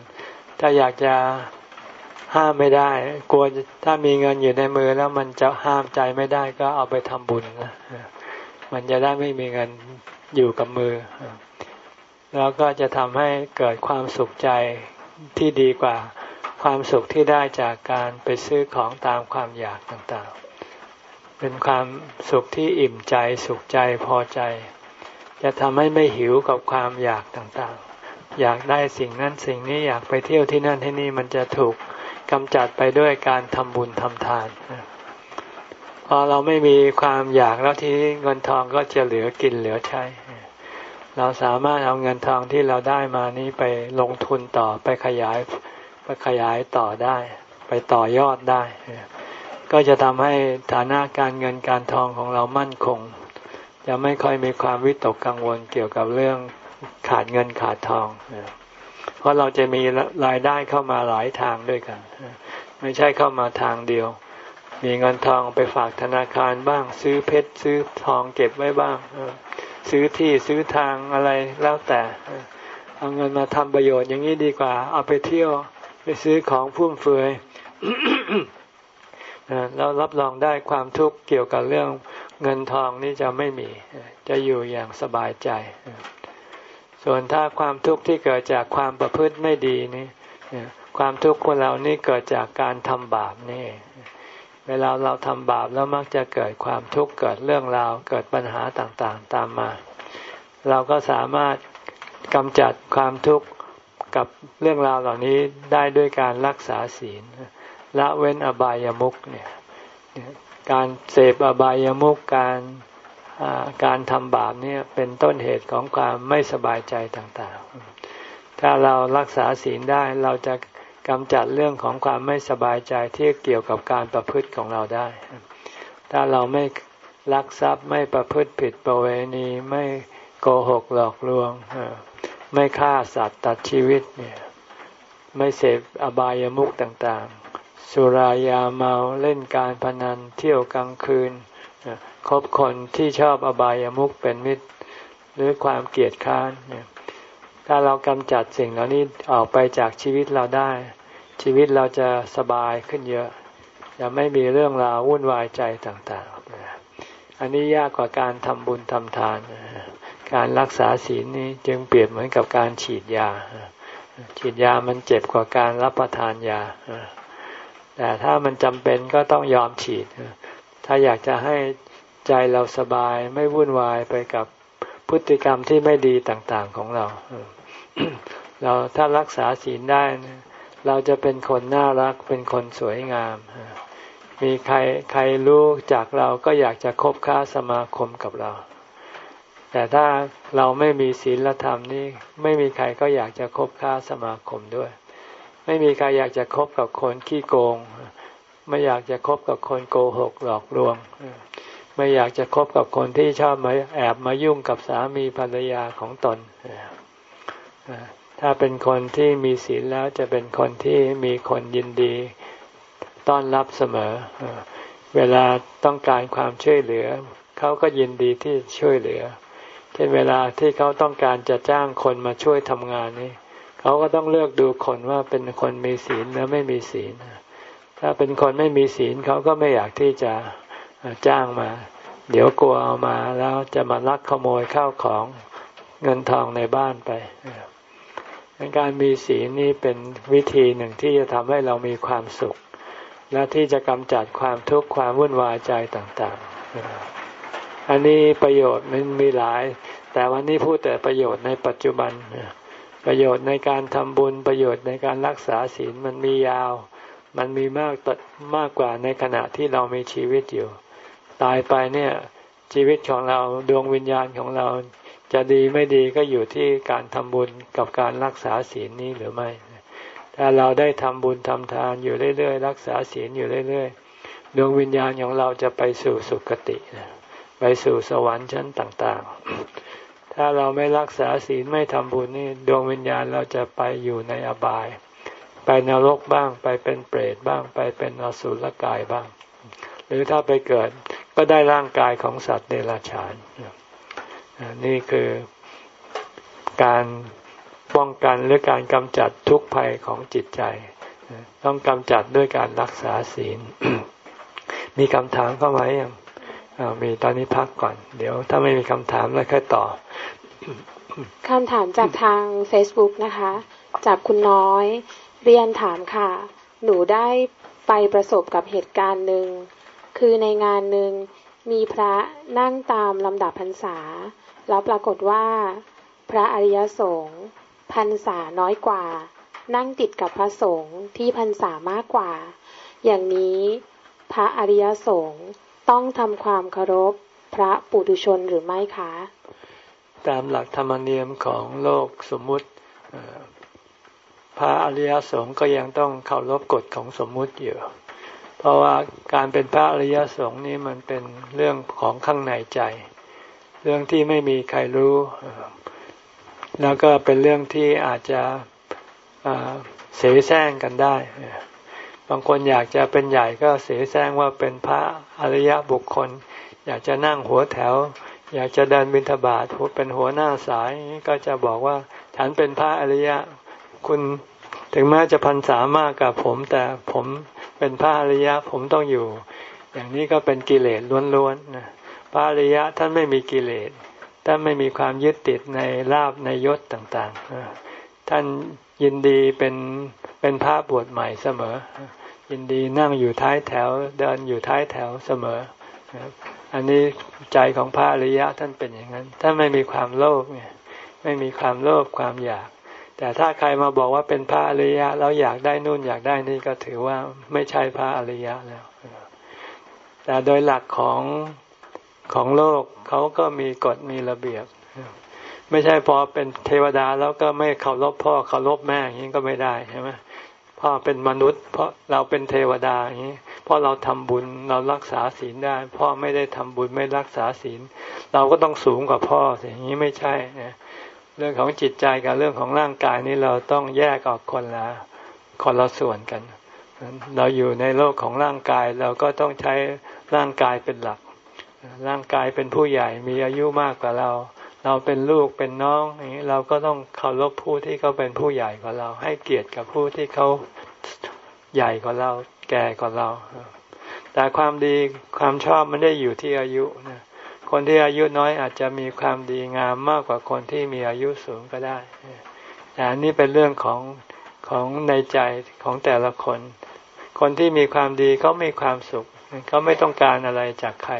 ถ้าอยากจะห้ามไม่ได้ กลัวถ้ามีเงินอยู่ในมือแล้วมันจะห้ามใจไม่ได้ก็เอาไปทำบุญนะมันจะได้ไม่มีเงินอยู่กับมือ แล้วก็จะทำให้เกิดความสุขใจที่ดีกว่า ความสุขที่ได้จากการไปซื้อของตามความอยากต่างๆ เป็นความสุขที่อิ่มใจสุขใจพอใจ จะทำให้ไม่หิวกับความอยากต่างๆ อยากได้สิ่งนั้นสิ่งนี้อยากไปเที่ยวที่นั่นที่นี่มันจะถูกกำจัดไปด้วยการทำบุญทำทาน พอเราไม่มีความอยากแล้วทีนี้เงินทองก็จะเหลือกินเหลือใช้ เราสามารถเอาเงินทองที่เราได้มานี้ไปลงทุนต่อไปขยายไปขยายต่อได้ ไปต่อยอดได้ ก็จะทำให้ฐานะการเงินการทองของเรามั่นคง จะไม่ค่อยมีความวิตกกังวลเกี่ยวกับเรื่องขาดเงินขาดทอง เพราะเราจะมีรายได้เข้ามาหลายทางด้วยกัน ไม่ใช่เข้ามาทางเดียว มีเงินทองไปฝากธนาคารบ้าง ซื้อเพชรซื้อทองเก็บไว้บ้าง ซื้อที่ซื้อทางอะไรแล้วแต่เอาเงินมาทำประโยชน์อย่างนี้ดีกว่า เอาไปเที่ยวไปซื้อของฟุ่มเฟือย แล้วรับรองได้ความทุกข์เกี่ยวกับเรื่องเงินทองนี่จะไม่มี จะอยู่อย่างสบายใจ ส่วนถ้าความทุกข์ที่เกิดจากความประพฤติไม่ดีนี่ความทุกข์ของเรานี่เกิดจากการทำบาปนี่ เวลาเราทำบาปแล้วมักจะเกิดความทุกข์เกิดเรื่องราวเกิดปัญหาต่างๆ ตามมา เราก็สามารถกำจัดความทุกข์กับเรื่องราวเหล่านี้ได้ด้วยการรักษาศีล ละเว้นอบายามุขเนี่ยการเสพอบายามุขการการทำบาปเนี่ยเป็นต้นเหตุของความไม่สบายใจต่างๆ ถ้าเรารักษาศีลได้เราจะกำจัดเรื่องของความไม่สบายใจที่เกี่ยวกับการประพฤติของเราได้ ถ้าเราไม่ลักทรัพย์ไม่ประพฤติผิดประเวณีไม่โกหกหลอกลวง ไม่ฆ่าสัตว์ตัดชีวิตเนี่ยไม่เสพอบายามุขต่างๆ สุรายาเมาเล่นการพนันเที่ยวกลางคืนคบคนที่ชอบอบายามุขเป็นมิตร หรือความเกลียดค้านถ้าเรากำจัดสิ่งเหล่านี้ออกไปจากชีวิตเราได้ ชีวิตเราจะสบายขึ้นเยอะจะไม่มีเรื่องราววุ่นวายใจต่างๆ อันนี้ยากกว่าการทำบุญทำทาน การรักษาศีลนี้จึงเปรียบเหมือนกับการฉีดยา ฉีดยามันเจ็บกว่าการรับประทานยา แต่ถ้ามันจำเป็นก็ต้องยอมฉีด ถ้าอยากจะให้ใจเราสบายไม่วุ่นวายไปกับพฤติกรรมที่ไม่ดีต่างๆของเรา เราถ้ารักษาศีลได้ เราจะเป็นคนน่ารักเป็นคนสวยงาม มีใครใครรู้จากเราก็อยากจะคบค้าสมาคมกับเรา แต่ถ้าเราไม่มีศีลธรรมนี่ไม่มีใครก็อยากจะคบค้าสมาคมด้วย ไม่มีใครอยากจะคบกับคนขี้โกง ไม่อยากจะคบกับคนโกหกหลอกลวง ไม่อยากจะคบกับคนที่ชอบมาแอบมายุ่งกับสามีภรรยาของตน ถ้าเป็นคนที่มีศีลแล้วจะเป็นคนที่มีคนยินดีต้อนรับเสมอ เวลาต้องการความช่วยเหลือ เขาก็ยินดีที่ช่วยเหลือ เช่นเวลาที่เขาต้องการจะจ้างคนมาช่วยทำงานนี่ เขาก็ต้องเลือกดูคนว่าเป็นคนมีศีลหรือไม่มีศีล ถ้าเป็นคนไม่มีศีลเขาก็ไม่อยากที่จะจ้างมา เดี๋ยวกลัวเอามาแล้วจะมาลักขโมยข้าวของเงินทองในบ้านไปการมีศีลนี่เป็นวิธีหนึ่งที่จะทำให้เรามีความสุข และที่จะกำจัดความทุกข์ความวุ่นวายใจต่างๆ อันนี้ประโยชน์มันมีหลาย แต่วันนี้พูดแต่ประโยชน์ในปัจจุบัน ประโยชน์ในการทำบุญประโยชน์ในการรักษาศีลมันมียาว มันมีมากตัดมากกว่าในขณะที่เรามีชีวิตอยู่ ตายไปเนี่ยชีวิตของเราดวงวิญญาณของเราจะดีไม่ดีก็อยู่ที่การทำบุญกับการรักษาศีลนี้หรือไม่ถ้าเราได้ทำบุญทำทานอยู่เรื่อยๆรักษาศีลอยู่เรื่อยๆ ดวงวิญญาณของเราจะไปสู่สุคติ ไปสู่สวรรค์ชั้นต่างๆ ถ้าเราไม่รักษาศีลไม่ทำบุญนี่ดวงวิญญาณเราจะไปอยู่ในอบาย ไปนรกบ้าง ไปเป็นเปรตบ้าง ไปเป็นอสุรกายบ้าง หรือถ้าไปเกิดก็ได้ร่างกายของสัตว์เดรัจฉานนี่คือการป้องกันหรือการกำจัดทุกภัยของจิตใจ ต้องกำจัดด้วยการรักษาศีล มีคำถามเข้ามายัง มีตอนนี้พักก่อน เดี๋ยวถ้าไม่มีคำถามแล้วค่อยต่อคำถามจากทาง Facebook นะคะ จากคุณน้อย เรียนถามค่ะ หนูได้ไปประสบกับเหตุการณ์หนึ่ง คือในงานหนึ่งมีพระนั่งตามลำดับพรรษา แล้วปรากฏว่า พระอริยสงฆ์พรรษาน้อยกว่า นั่งติดกับพระสงฆ์ที่พรรษามากกว่า อย่างนี้พระอริยสงฆ์ ต้องทำความเคารพพระปุถุชนหรือไม่คะ ตามหลักธรรมเนียมของโลกสมมุติพระอริยสงฆ์ก็ยังต้องเคารพกฎของสมมุติอยู่ เพราะว่าการเป็นพระอริยสงฆ์นี้มันเป็นเรื่องของข้างในใจ เรื่องที่ไม่มีใครรู้ แล้วก็เป็นเรื่องที่อาจจะเสแสร้งกันได้ บางคนอยากจะเป็นใหญ่ก็เสแสร้งว่าเป็นพระอริยบุคคล อยากจะนั่งหัวแถว อยากจะเดินบิณฑบาตเป็นหัวหน้าสายก็จะบอกว่าฉันเป็นพระอริยะ คุณถึงแม้จะพันสามากกับผม แต่ผมเป็นพระอริยะผมต้องอยู่ อย่างนี้ก็เป็นกิเลสล้วนๆนะพระอริยะท่านไม่มีกิเลสท่านไม่มีความยึดติดในลาบในยศต่างๆท่านยินดีเป็นเป็นพระบวชใหม่เสมอ ยินดีนั่งอยู่ท้ายแถว เดินอยู่ท้ายแถวเสมอ อันนี้ใจของพระอริยะท่านเป็นอย่างนั้น ท่านไม่มีความโลภเนี่ยไม่มีความโลภความอยาก แต่ถ้าใครมาบอกว่าเป็นพระอริยะแล้วอยากได้นู่นอยากได้นี่ก็ถือว่าไม่ใช่พระอริยะแล้ว แต่โดยหลักของของโลกเขาก็มีกฎมีระเบียบ ไม่ใช่พอเป็นเทวดาแล้วก็ไม่เคารพพ่อเคารพแม่อย่างนี้ก็ไม่ได้ใช่ไหม พ่อเป็นมนุษย์ เพราะเราเป็นเทวดาอย่างนี้เพราะเราทำบุญเรารักษาศีลได้ พ่อไม่ได้ทำบุญไม่รักษาศีล เราก็ต้องสูงกว่าพ่ออย่างนี้ไม่ใช่เรื่องของจิตใจกับเรื่องของร่างกายนี้เราต้องแยกออกคนละคนละส่วนกัน เราอยู่ในโลกของร่างกายเราก็ต้องใช้ร่างกายเป็นหลัก ร่างกายเป็นผู้ใหญ่มีอายุมากกว่าเรา เราเป็นลูกเป็นน้องอย่างนี้เราก็ต้องเคารพผู้ที่เขาเป็นผู้ใหญ่กว่าเรา ให้เกียรติกับผู้ที่เขาใหญ่กว่าเรา แก่กว่าเรา แต่ความดีความชอบมันได้อยู่ที่อายุนะคนที่อายุน้อยอาจจะมีความดีงามมากกว่าคนที่มีอายุสูงก็ได้แต่อันนี้เป็นเรื่องของของในใจของแต่ละคน คนที่มีความดีเขามีความสุขเขาไม่ต้องการอะไรจากใคร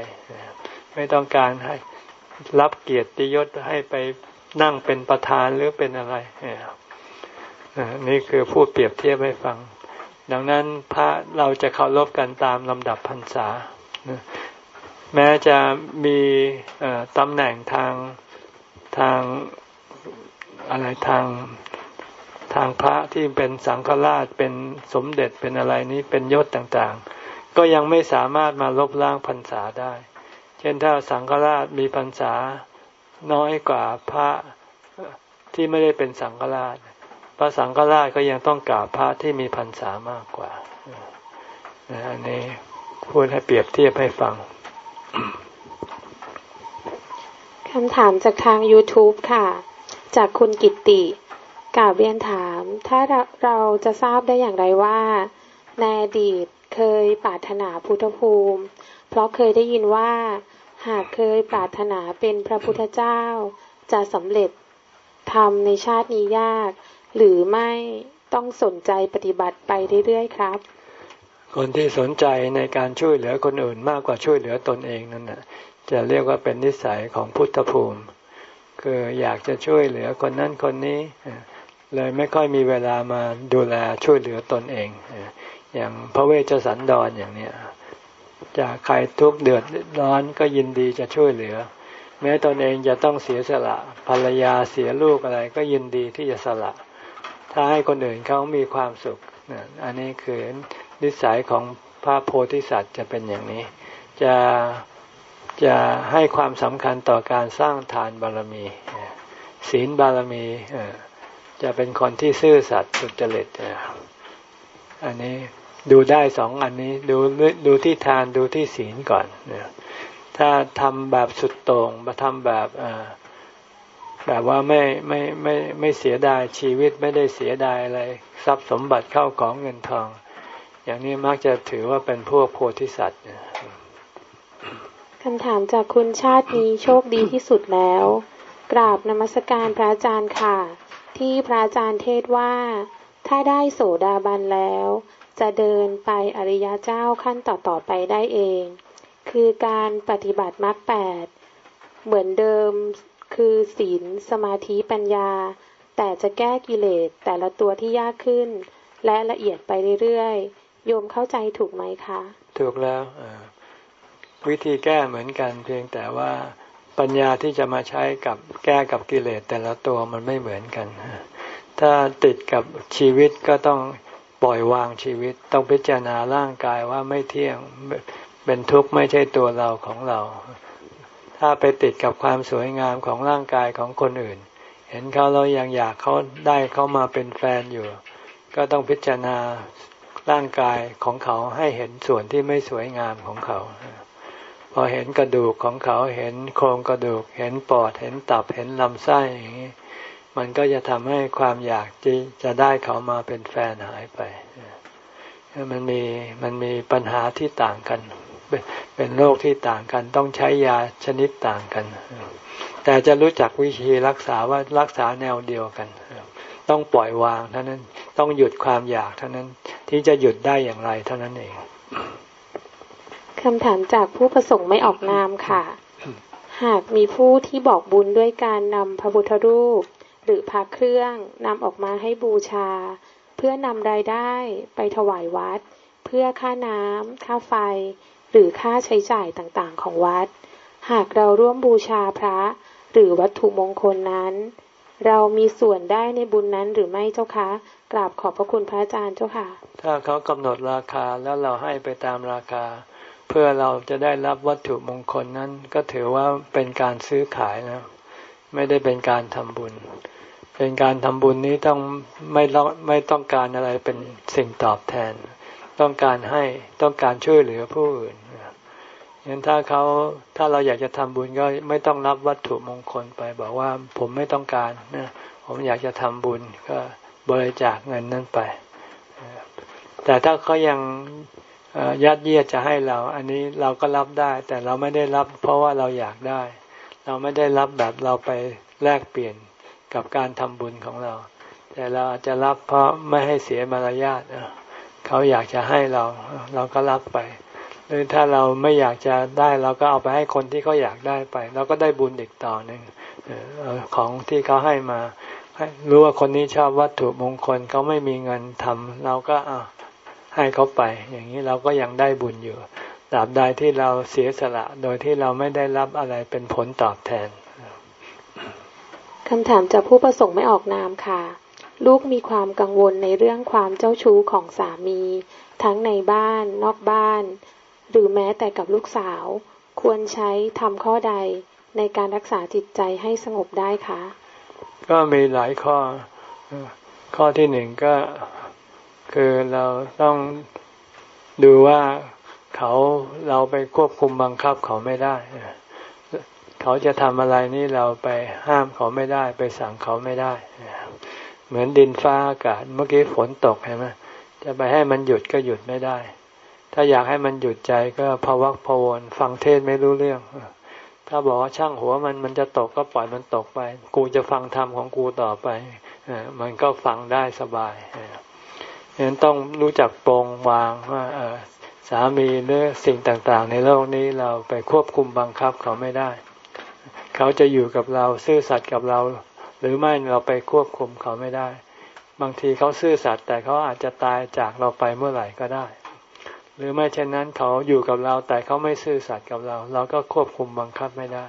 ไม่ต้องการให้ รับเกียรติยศให้ไปนั่งเป็นประธานหรือเป็นอะไรนี่คือพูดเปรียบเทียบให้ฟัง ดังนั้นพระเราจะเคารพกันตามลำดับพรรษา แม้จะมีตำแหน่งทางทางอะไรทางทางพระที่เป็นสังฆราชเป็นสมเด็จเป็นอะไรนี้เป็นยศต่างๆ ก็ยังไม่สามารถมาลบล้างพรรษาได้ เช่นถ้าสังฆราชมีพรรษาน้อยกว่าพระที่ไม่ได้เป็นสังฆราช พระสังฆราชก็ยังต้องกราบพระที่มีพรรษามากกว่าอันนี้พูดให้เปรียบเทียบให้ฟัง คำถามจากทาง YouTube ค่ะ จากคุณกิตติกล่าวเรียนถาม ถ้าเราจะทราบได้อย่างไรว่า ในอดีตเคยปรารถนาพุทธภูมิ เพราะเคยได้ยินว่า หากเคยปรารถนาเป็นพระพุทธเจ้า จะสำเร็จทำในชาตินี้ยาก หรือไม่ต้องสนใจปฏิบัติไปเรื่อยๆครับ คนที่สนใจในการช่วยเหลือคนอื่นมากกว่าช่วยเหลือตนเองนั่นนะจะเรียกว่าเป็นนิสัยของพุทธภูมิ คืออยากจะช่วยเหลือคนนั้นคนนี้ เลยไม่ค่อยมีเวลามาดูแลช่วยเหลือตนเอง อย่างพระเวชสันดรออย่างเนี้ย จากใครทุกเดือดร้อนก็ยินดีจะช่วยเหลือ แม้ตนเองจะต้องเสียสละภรรยาเสียลูกอะไรก็ยินดีที่จะสละ ถ้าให้คนอื่นเขามีความสุขอันนี้คือนิสัยของพระโพธิสัตว์จะเป็นอย่างนี้ จะจะให้ความสำคัญต่อการสร้างทานบารมี ศีลบารมีจะเป็นคนที่ซื่อสัตย์สุจริตอันนี้ ดูได้สองอันนี้ดูดูที่ทานดูที่ศีลก่อนถ้าทำแบบสุดโต่งมาทำแบบแบบว่าไม่ไม่ไม่ไม่เสียดายชีวิตไม่ได้เสียดายอะไรทรัพย์สมบัติเข้าของเงินทอง อย่างนี้มักจะถือว่าเป็นพวกโพธิสัตว์คำถามจากคุณชาตินี้โชคดีที่สุดแล้ว กราบนมัสการพระอาจารย์ค่ะ ที่พระอาจารย์เทศว่า ถ้าได้โสดาบันแล้ว จะเดินไปอริยะเจ้าขั้นต่อๆไปได้เอง คือการปฏิบัติมรรคแปดเหมือนเดิมคือศีลสมาธิปัญญา แต่จะแก้กิเลสแต่ละตัวที่ยากขึ้น และละเอียดไปเรื่อยๆโยมเข้าใจถูกไหมคะ ถูกแล้ววิธีแก้เหมือนกันเพียงแต่ว่าปัญญาที่จะมาใช้กับแก้กับกิเลสแต่ละตัวมันไม่เหมือนกัน ถ้าติดกับชีวิตก็ต้อง ปล่อยวางชีวิต ต้องพิจารณาร่างกายว่าไม่เที่ยงเป็นทุกข์ไม่ใช่ตัวเราของเรา ถ้าไปติดกับความสวยงามของร่างกายของคนอื่น เห็นเขาเรายังอยากเขาได้เขามาเป็นแฟนอยู่ ก็ต้องพิจารณาร่างกายของเขาให้เห็นส่วนที่ไม่สวยงามของเขา พอเห็นกระดูกของเขาเห็นโครงกระดูก เห็นปอดเห็นตับเห็นลำไส้อย่างนี้ มันก็จะทำให้ความอยากที่จะได้เขามาเป็นแฟนหายไป มันมีมันมีปัญหาที่ต่างกัน เป็นโรคที่ต่างกัน ต้องใช้ยาชนิดต่างกัน แต่จะรู้จักวิธีรักษาว่ารักษาแนวเดียวกัน ต้องปล่อยวางเท่านั้น ต้องหยุดความอยากเท่านั้น ที่จะหยุดได้อย่างไรเท่านั้นเองคำถามจากผู้ประสงค์ไม่ออกนามค่ะ หากมีผู้ที่บอกบุญด้วยการนำพระพุทธรูป หรือพระเครื่องนำออกมาให้บูชา เพื่อนำรายได้ไปถวายวัด เพื่อค่าน้ำค่าไฟ หรือค่าใช้จ่ายต่างๆ ของวัด หากเราร่วมบูชาพระ หรือวัตถุมงคลนั้น เรามีส่วนได้ในบุญนั้นหรือไม่เจ้าคะกราบขอบพระคุณพระอาจารย์เจ้าค่ะ ถ้าเขากำหนดราคาแล้วเราให้ไปตามราคา เพื่อเราจะได้รับวัตถุมงคลนั้น ก็ถือว่าเป็นการซื้อขายนะ ไม่ได้เป็นการทำบุญ เป็นการทำบุญนี้ต้องไม่ไม่ต้องการอะไรเป็นสิ่งตอบแทน ต้องการให้ต้องการช่วยเหลือผู้อื่นงั้นถ้าเขาถ้าเราอยากจะทำบุญก็ไม่ต้องรับวัตถุมงคลไป บอกว่าผมไม่ต้องการนะผมอยากจะทำบุญก็บริจาคเงินนั้นไป แต่ถ้าเขายังยัดเยียดจะให้เรา อันนี้เราก็รับได้ แต่เราไม่ได้รับเพราะว่าเราอยากได้ เราไม่ได้รับแบบเราไปแลกเปลี่ยน กับการทำบุญของเรา แต่เราอาจจะรับเพราะไม่ให้เสียมารยาทเขาอยากจะให้เรา เราก็รับไป หรือถ้าเราไม่อยากจะได้เราก็เอาไปให้คนที่เขาอยากได้ไปเราก็ได้บุญอีกต่อหนึ่งของที่เขาให้มารู้ว่าคนนี้ชอบวัตถุมงคลเขาไม่มีเงินทำเราก็ให้เขาไป อย่างนี้เราก็ยังได้บุญอยู่ตราบใดที่เราเสียสละโดยที่เราไม่ได้รับอะไรเป็นผลตอบแทน คำถามจากผู้ประสงค์ไม่ออกนามค่ะ ลูกมีความกังวลในเรื่องความเจ้าชู้ของสามี ทั้งในบ้าน นอกบ้าน หรือแม้แต่กับลูกสาว ควรใช้ทำข้อใดในการรักษาจิตใจให้สงบได้คะ ก็มีหลายข้อ ข้อที่หนึ่งก็คือเราต้องดูว่าเขาเราไปควบคุมบังคับเขาไม่ได้ เขาจะทำอะไรนี่เราไปห้ามเขาไม่ได้ ไปสั่งเขาไม่ได้ เหมือนดินฟ้าอากาศเมื่อกี้ฝนตกเห็นไหมจะไปให้มันหยุดก็หยุดไม่ได้ ถ้าอยากให้มันหยุดใจก็พวักพวนฟังเทศไม่รู้เรื่อง ถ้าบอกว่าช่างหัวมันมันจะตกก็ปล่อยมันตกไป กูจะฟังธรรมของกูต่อไปมันก็ฟังได้สบายฉะนั้นต้องรู้จักปรงวางว่าสามีหรือสิ่งต่างๆ ในโลกนี้เราไปควบคุมบังคับเขาไม่ได้ เขาจะอยู่กับเราซื่อสัตย์กับเรา หรือไม่เราไปควบคุมเขาไม่ได้ บางทีเขาซื่อสัตย์แต่เขาอาจจะตายจากเราไปเมื่อไหร่ก็ได้ หรือไม่เช่นนั้นเขาอยู่กับเราแต่เขาไม่ซื่อสัตย์กับเรา เราก็ควบคุมบังคับไม่ได้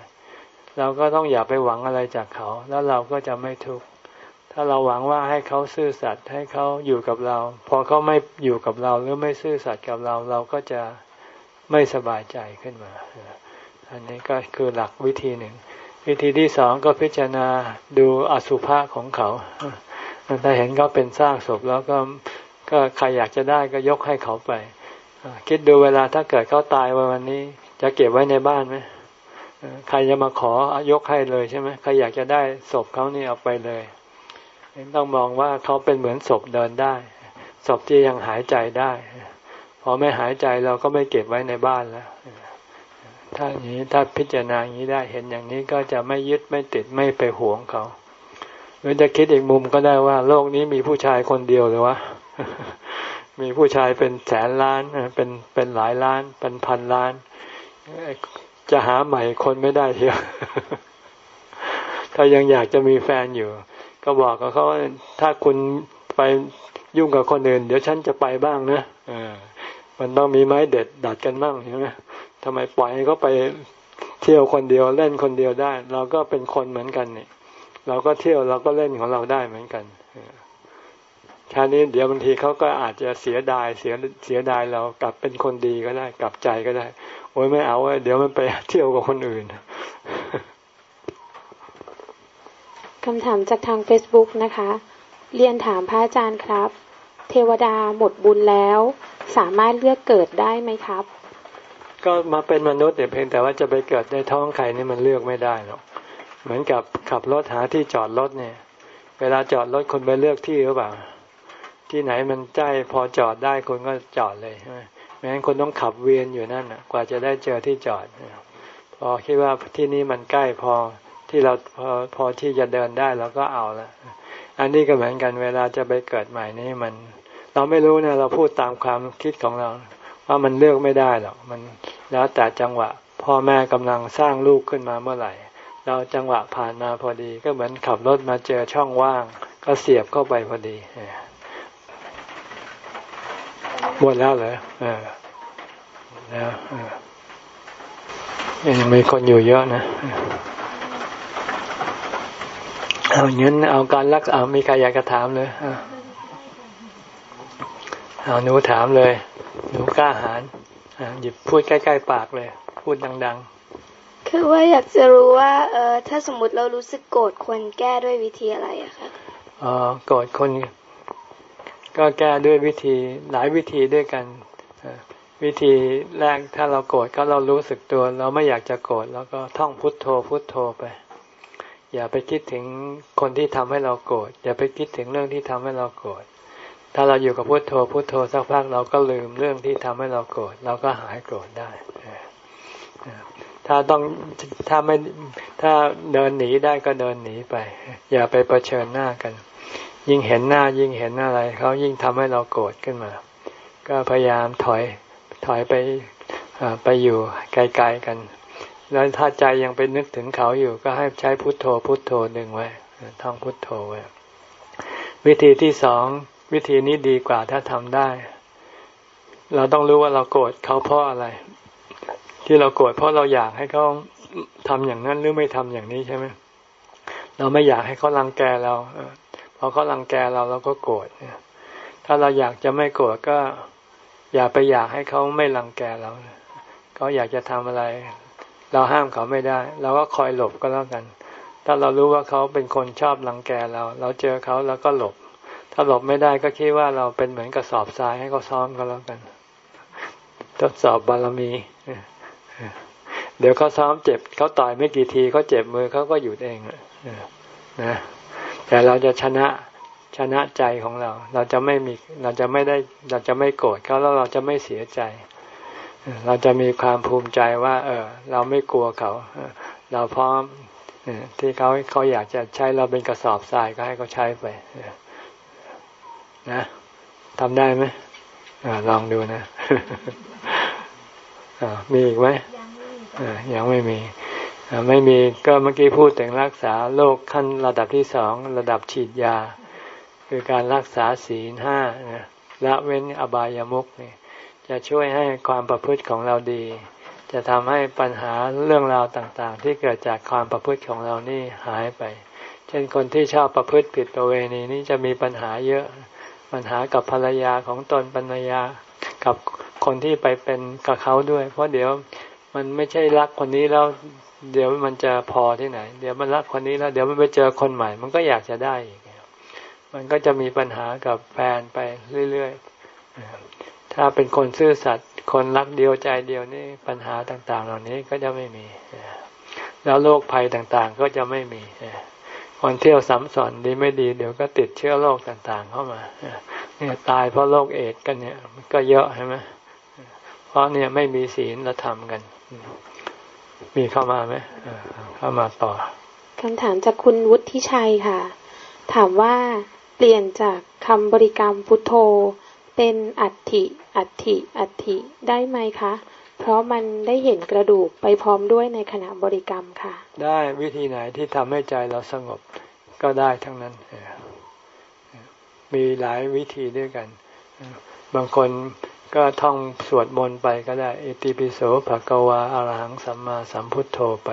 เราก็ต้องอย่าไปหวังอะไรจากเขา แล้วเราก็จะไม่ทุกข์ถ้าเราหวังว่าให้เขาซื่อสัตย์ให้เขาอยู่กับเรา พอเขาไม่อยู่กับเราหรือไม่ซื่อสัตย์กับเรา เราก็จะไม่สบายใจขึ้นมา อันนี้ก็คือหลักวิธีหนึ่ง วิธีที่สองก็พิจารณาดูอสุภะของเขาถ้าเห็นเขาเป็นสร้างศพแล้วก็ก็ใครอยากจะได้ก็ยกให้เขาไป คิดดูเวลาถ้าเกิดเขาตายวันนี้ จะเก็บไว้ในบ้านไหมใครจะมาขอยกให้เลยใช่ไหมใครอยากจะได้ศพเขานี่เอาไปเลยต้องมองว่าเขาเป็นเหมือนศพเดินได้ศพที่ยังหายใจได้ พอไม่หายใจเราก็ไม่เก็บไว้ในบ้านแล้ว ถ้าอย่างนี้ถ้าพิจารณาอย่างนี้ได้เห็นอย่างนี้ก็จะไม่ยึดไม่ติดไม่ไปหวงเขา หรือจะคิดอีกมุมก็ได้ว่า โลกนี้มีผู้ชายคนเดียวหรือวะมีผู้ชายเป็นแสนล้านเป็นเป็นหลายล้าน เป็นพันล้าน จะหาใหม่คนไม่ได้เทียวถ้ายังอยากจะมีแฟนอยู่ ก็บอกกับเขาถ้าคุณไปยุ่งกับคนอื่น เดี๋ยวฉันจะไปบ้างนะอมันต้องมีไม้เด็ดดัดกันบ้างใช่ไหม ทำไมปล่อยให้เขาไปเที่ยวคนเดียวเล่นคนเดียวได้ เราก็เป็นคนเหมือนกันเนี่ย เราก็เที่ยวเราก็เล่นของเราได้เหมือนกันชานี้เดี๋ยวบางทีเขาก็อาจจะเสียดายเสียเสียดายเรากลับเป็นคนดีก็ได้ กลับใจก็ได้ โอ้ยไม่เอาเดี๋ยวมันไปเที่ยวกับคนอื่นคำถามจากทาง Facebook นะคะ เรียนถามพระอาจารย์ครับ เทวดาหมดบุญแล้ว สามารถเลือกเกิดได้ไหมครับ ก็มาเป็นมนุษย์แต่เพียงแต่ว่าจะไปเกิดในท้องใครนี่มันเลือกไม่ได้หรอก เหมือนกับขับรถหาที่จอดรถเนี่ย เวลาจอดรถคนไปเลือกที่หรือเปล่า ที่ไหนมันใกล้พอจอดได้คนก็จอดเลยใช่ไหมแม้นคนต้องขับเวียนอยู่นั่นน่ะกว่าจะได้เจอที่จอด พอคิดว่าที่นี้มันใกล้พอที่เราพอพอที่จะเดินได้เราก็เอาละ อันนี้ก็เหมือนกันเวลาจะไปเกิดใหม่นี่มัน เราไม่รู้นะเราพูดตามความคิดของเรา ว่ามันเลือกไม่ได้หรอกมันแล้วแต่จังหวะ พ่อแม่กำลังสร้างลูกขึ้นมาเมื่อไหร่ เราจังหวะผ่านมาพอดีก็เหมือนขับรถมาเจอช่องว่าง ก็เสียบเข้าไปพอดีหมดแล้วเหรอเออแล้วยังมีคนอยู่เยอะนะเอาเงินเอาการรักเอามีใครอยากจะถามเลย เอาหนูถามเลย หนูกล้าหาญหยิบพูดใกล้ๆปากเลย พูดดัง ๆ คือว่าอยากจะรู้ว่าเออถ้าสมมติเรารู้สึกโกรธควรแก้ด้วยวิธีอะไรอะคะอ๋อโกรธคนก็แก้ด้วยวิธีหลายวิธีด้วยกันวิธีแรกถ้าเราโกรธก็เรารู้สึกตัว เราไม่อยากจะโกรธแล้วก็ท่องพุทโธพุทโธไป อย่าไปคิดถึงคนที่ทำให้เราโกรธอย่าไปคิดถึงเรื่องที่ทำให้เราโกรธ ถ้าเราอยู่กับพุทโธพุทโธสักพักเราก็ลืมเรื่องที่ทำให้เราโกรธเราก็หายโกรธได้ถ้าต้องถ้าไม่ถ้าเดินหนีได้ก็เดินหนีไป อย่าไปเผชิญหน้ากัน ยิ่งเห็นหน้ายิ่งเห็นอะไรเขายิ่งทำให้เราโกรธขึ้นมา ก็พยายามถอยถอยไปไปอยู่ไกลๆกัน แล้วถ้าใจยังไปนึกถึงเขาอยู่ ก็ให้ใช้พุทโธพุทโธดึงไว้ท่องพุทโธไว้วิธีที่สอง วิธีนี้ดีกว่าถ้าทำได้ เราต้องรู้ว่าเราโกรธเขาเพราะอะไร ที่เราโกรธเพราะเราอยากให้เขาทำอย่างนั้นหรือไม่ทำอย่างนี้ใช่ไหมเราไม่อยากให้เขารังแกเราพอเขาลังแกเราเราก็โกรธถ้าเราอยากจะไม่โกรธก็ อย่าไปอยากให้เขาไม่ลังแกเราเขาอยากจะทำอะไร เราห้ามเขาไม่ได้เราก็คอยหลบก็แล้วกัน ถ้าเรารู้ว่าเขาเป็นคนชอบลังแกเรา เราเจอเขาแล้วก็หลบ ถ้าหลบไม่ได้ก็คิดว่าเราเป็นเหมือนกระสอบทรายให้เขาซ้อมก็แล้วกัน ทดสอบบารมี เดี๋ยวเขาซ้อมเจ็บเขาต่อยไม่กี่ทีเขาเจ็บมือเขาก็หยุดเองนะแต่เราจะชนะชนะใจของเรา เราจะไม่มีเราจะไม่ได้เราจะไม่โกรธเขาแล้วเราจะไม่เสียใจ เราจะมีความภูมิใจว่า เออ เราไม่กลัวเขาเราพร้อมที่เขาเขาอยากจะใช้เราเป็นกระสอบทรายก็ให้เขาใช้ไป นะทำได้ไหมลองดูนะมีอีกไหมยังไม่มีไม่มีก็เมื่อกี้พูดถึงรักษาโรคขั้นระดับที่สองระดับฉีดยา คือการรักษาศีลห้าละเว้นอบายามุกนี่จะช่วยให้ความประพฤติของเราดี จะทำให้ปัญหาเรื่องราวต่างๆ ที่เกิดจากความประพฤติของเรานี่หายไป เช่นคนที่ชอบประพฤติผิดประเวณีนี่จะมีปัญหาเยอะ ปัญหากับภรรยาของตนปัญญากับคนที่ไปเป็นกับเขาด้วย เพราะเดี๋ยวมันไม่ใช่รักคนนี้แล้ว เดี๋ยวมันจะพอที่ไหน เดี๋ยวมันรักคนนี้แล้ว เดี๋ยวมันไปเจอคนใหม่ มันก็อยากจะได้อีกมันก็จะมีปัญหากับแฟนไปเรื่อยๆถ้าเป็นคนซื่อสัตย์คนรักเดียวใจเดียวนี่ปัญหาต่าง ๆ เหล่านี้ก็จะไม่มีแล้วโรคภัยต่างๆก็จะไม่มี คนเที่ยวสัมสอนดีไม่ดี เดี๋ยวก็ติดเชื้อโรคต่างๆ เข้ามาเนี่ยตายเพราะโรคเอดกันเนี่ยก็เยอะใช่ไหมเพราะเนี่ยไม่มีศีลละธรรมกัน มีเข้ามาไหมเข้ามาต่อคำถามจากคุณวุฒิชัยค่ะ ถามว่าเปลี่ยนจากคำบริกรรมพุทโธ เป็นอัติอัติอัติได้ไหมคะ เพราะมันได้เห็นกระดูกไปพร้อมด้วยในขณะบริกรรมค่ะ ได้วิธีไหนที่ทำให้ใจเราสงบก็ได้ทั้งนั้น มีหลายวิธีด้วยกัน บางคนก็ท่องสวดมนต์ไปก็ได้ อิติปิโสภะกวาอารหังสัมมาสัมพุทโธไป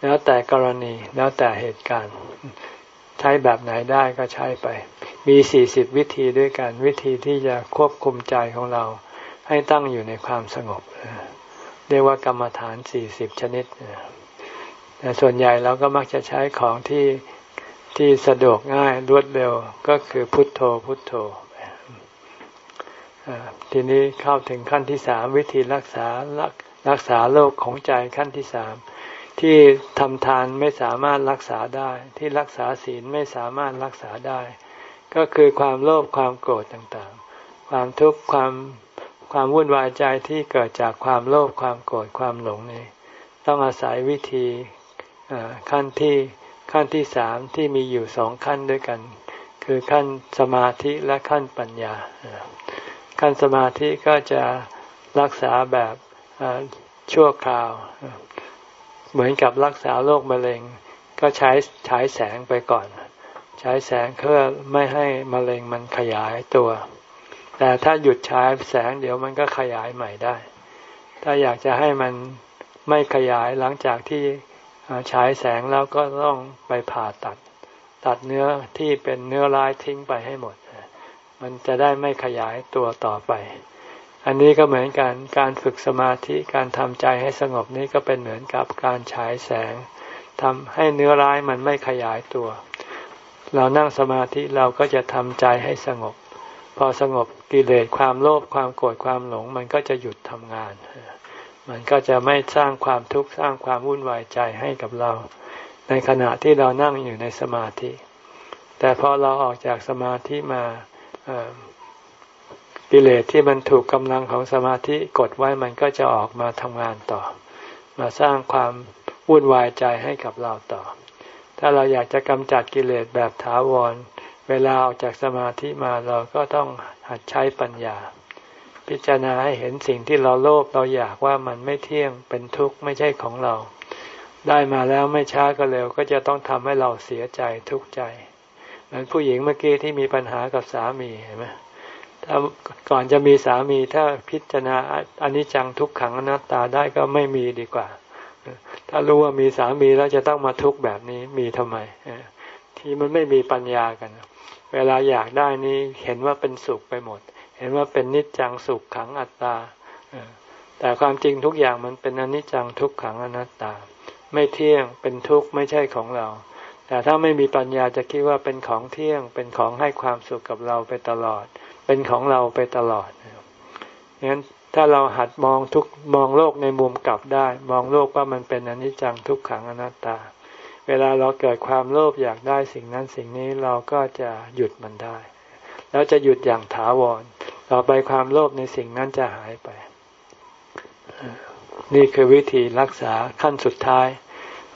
แล้วแต่กรณีแล้วแต่เหตุการณ์ ใช้แบบไหนได้ก็ใช้ไป มีสี่สิบวิธีด้วยกัน วิธีที่จะควบคุมใจของเรา ให้ตั้งอยู่ในความสงบเรียกว่ากรรมฐานสี่สิบชนิดแต่ส่วนใหญ่เราก็มักจะใช้ของที่ที่สะดวกง่ายรวดเร็วก็คือพุทโธพุทโธทีนี้เข้าถึงขั้นที่สามวิธีรักษารักษาโรคของใจขั้นที่สามที่ทำทานไม่สามารถรักษาได้ ที่รักษาศีลไม่สามารถรักษาได้ ก็คือความโลภความโกรธต่างๆ ความทุกข์ความ ความวุ่นวายใจที่เกิดจากความโลภความโกรธความหลงนี้ ต้องอาศัยวิธีขั้นที่ขั้นที่สามที่มีอยู่สองขั้นด้วยกัน คือขั้นสมาธิและขั้นปัญญา ขั้นสมาธิก็จะรักษาแบบชั่วคราว เหมือนกับรักษาโรคมะเร็ง ก็ใช้ใช้แสงไปก่อน ใช้แสงเพื่อไม่ให้มะเร็งมันขยายตัว แต่ถ้าหยุดใช้แสงเดี๋ยวมันก็ขยายใหม่ได้ ถ้าอยากจะให้มันไม่ขยายหลังจากที่ฉายแสงแล้วก็ต้องไปผ่าตัด ตัดเนื้อที่เป็นเนื้อร้ายทิ้งไปให้หมด มันจะได้ไม่ขยายตัวต่อไป อันนี้ก็เหมือนกันการฝึกสมาธิการทำใจให้สงบนี้ก็เป็นเหมือนกับการฉายแสงทำให้เนื้อร้ายมันไม่ขยายตัว เรานั่งสมาธิเราก็จะทำใจให้สงบ พอสงบกิเลสความโลภความโกรธความหลง มันก็จะหยุดทำงาน มันก็จะไม่สร้างความทุกข์สร้างความวุ่นวายใจให้กับเรา ในขณะที่เรานั่งอยู่ในสมาธิ แต่พอเราออกจากสมาธิมากิเลสที่มันถูกกำลังของสมาธิกดไว้มันก็จะออกมาทำงานต่อ มาสร้างความวุ่นวายใจให้กับเราต่อ ถ้าเราอยากจะกำจัดกิเลสแบบถาวร เวลาออกจากสมาธิมาเราก็ต้องหัดใช้ปัญญา พิจารณาให้เห็นสิ่งที่เราโลภเราอยากว่ามันไม่เที่ยงเป็นทุกข์ไม่ใช่ของเรา ได้มาแล้วไม่ช้าก็เร็ว ก็จะต้องทำให้เราเสียใจทุกข์ใจ เหมือนผู้หญิงเมื่อกี้ที่มีปัญหากับสามีเห็นไหมถ้าก่อนจะมีสามีถ้าพิจารณาอนิจจังทุกขังอนัตตาได้ก็ไม่มีดีกว่า ถ้ารู้ว่ามีสามีแล้วจะต้องมาทุกข์แบบนี้มีทำไมที่มันไม่มีปัญญากัน เวลาอยากได้นี้เห็นว่าเป็นสุขไปหมด เห็นว่าเป็นนิจจังสุขขังอัตตาแต่ความจริงทุกอย่างมันเป็นอนิจจังทุกขังอนัตตา ไม่เที่ยงเป็นทุกข์ไม่ใช่ของเรา แต่ถ้าไม่มีปัญญาจะคิดว่าเป็นของเที่ยง เป็นของให้ความสุขกับเราไปตลอด เป็นของเราไปตลอดงั้นถ้าเราหัดมองทุกมองโลกในมุมกลับได้ มองโลกว่ามันเป็นอนิจจังทุกขังอนัตตา เวลาเราเกิดความโลภอยากได้สิ่งนั้นสิ่งนี้เราก็จะหยุดมันได้ แล้วจะหยุดอย่างถาวร ต่อไปความโลภในสิ่งนั้นจะหายไป นี่คือวิธีรักษาขั้นสุดท้าย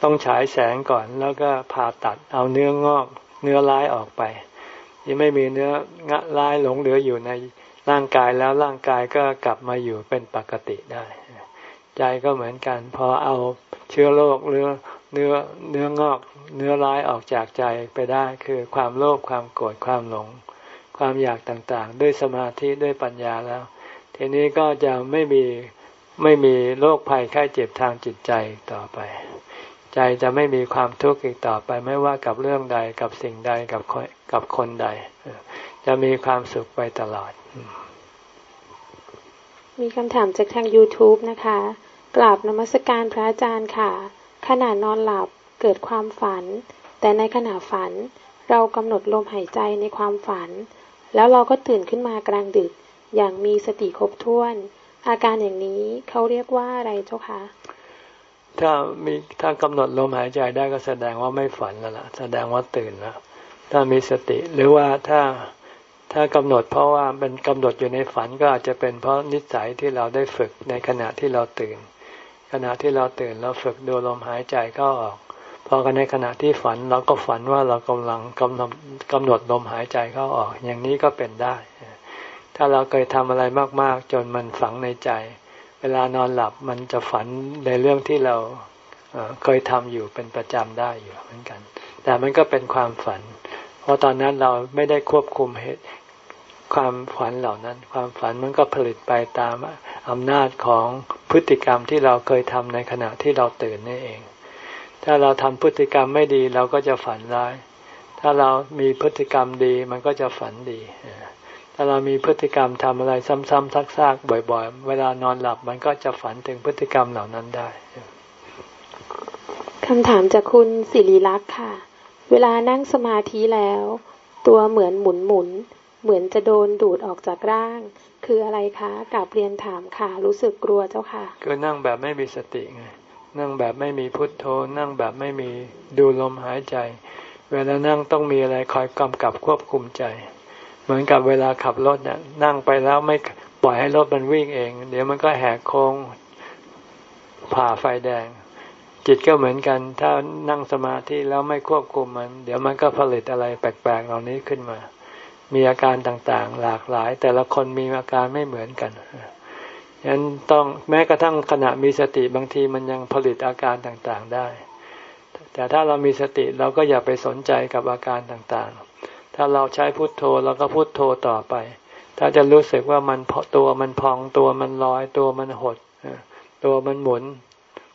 ต้องฉายแสงก่อนแล้วก็ผ่าตัดเอาเนื้องอก เนื้อร้ายออกไปยังไม่มีเนื้องะร้ายหลงเหลืออยู่ในร่างกายแล้วร่างกายก็กลับมาอยู่เป็นปกติได้ ใจก็เหมือนกัน พอเอาเชื้อโรคหรือ เนื้อเนื้องอก เนื้อร้ายออกจากใจไปได้คือความโลภความโกรธความหลง ความอยากต่างๆ ด้วยสมาธิด้วยปัญญาแล้ว ทีนี้ก็จะไม่มีไม่มีโรคภัยไข้เจ็บทางจิตใจต่อไป ใจจะไม่มีความทุกข์อีกต่อไปไม่ว่ากับเรื่องใดกับสิ่งใดกับกับคนใด จะมีความสุขไปตลอด มีคำถามจากทาง YouTube นะคะกราบนมัสการพระอาจารย์ค่ะ ขณะนอนหลับเกิดความฝัน แต่ในขณะฝันเรากำหนดลมหายใจในความฝัน แล้วเราก็ตื่นขึ้นมากลางดึก อย่างมีสติครบถ้วน อาการอย่างนี้เขาเรียกว่าอะไรเจ้าคะถ้ามีถ้ากำหนดลมหายใจได้ก็แสดงว่าไม่ฝันแล้วล่ะแสดงว่าตื่นแล้วถ้ามีสติหรือว่าถ้าถ้ากำหนดเพราะว่าเป็นกำหนดอยู่ในฝันก็อาจจะเป็นเพราะนิสัยที่เราได้ฝึกในขณะที่เราตื่น ขณะที่เราตื่นเราฝึกดูลมหายใจเข้าออก พอกันในขณะที่ฝันเราก็ฝันว่าเรากำลังกำหนดกำหนดลมหายใจเข้าออก อย่างนี้ก็เป็นได้ ถ้าเราเคยทำอะไรมากๆ จนมันฝังในใจ เวลานอนหลับมันจะฝันในเรื่องที่เราเคยทำอยู่เป็นประจำได้อยู่เหมือนกัน แต่มันก็เป็นความฝัน เพราะตอนนั้นเราไม่ได้ควบคุมเหตุ ความฝันเหล่านั้น ความฝันมันก็ผลิตไปตามอำนาจของพฤติกรรมที่เราเคยทำในขณะที่เราตื่นนี่เอง ถ้าเราทำพฤติกรรมไม่ดีเราก็จะฝันร้าย ถ้าเรามีพฤติกรรมดีมันก็จะฝันดี ถ้าเรามีพฤติกรรมทำอะไรซ้ำๆซักๆบ่อย ๆ เวลานอนหลับมันก็จะฝันถึงพฤติกรรมเหล่านั้นได้คำถามจากคุณสิริลักษ์ค่ะ เวลานั่งสมาธิแล้ว ตัวเหมือนหมุนหมุน เหมือนจะโดนดูดออกจากร่าง คืออะไรคะกับเรียนถามค่ะ รู้สึกกลัวเจ้าค่ะ ก็นั่งแบบไม่มีสติไง นั่งแบบไม่มีพุทโธ นั่งแบบไม่มีดูลมหายใจ เวลานั่งต้องมีอะไรคอยกำกับควบคุมใจ เหมือนกับเวลาขับรถเนี่ยนั่งไปแล้วไม่ปล่อยให้รถมันวิ่งเอง เดี๋ยวมันก็แหกโค้งผ่าไฟแดง จิตก็เหมือนกัน ถ้านั่งสมาธิแล้วไม่ควบคุมมัน เดี๋ยวมันก็ผลิตอะไรแปลกๆเหล่านี้ขึ้นมา มีอาการต่างๆ หลากหลาย แต่ละคนมีอาการไม่เหมือนกันฉะนั้นต้องแม้กระทั่งขณะมีสติบางทีมันยังผลิตอาการต่างๆได้ แต่ถ้าเรามีสติเราก็อย่าไปสนใจกับอาการต่างๆ ถ้าเราใช้พุทโธเราก็พุทโธต่อไป ถ้าจะรู้สึกว่ามันตัวมันพองตัวมันลอยตัวมันหด ตัวมันหมุน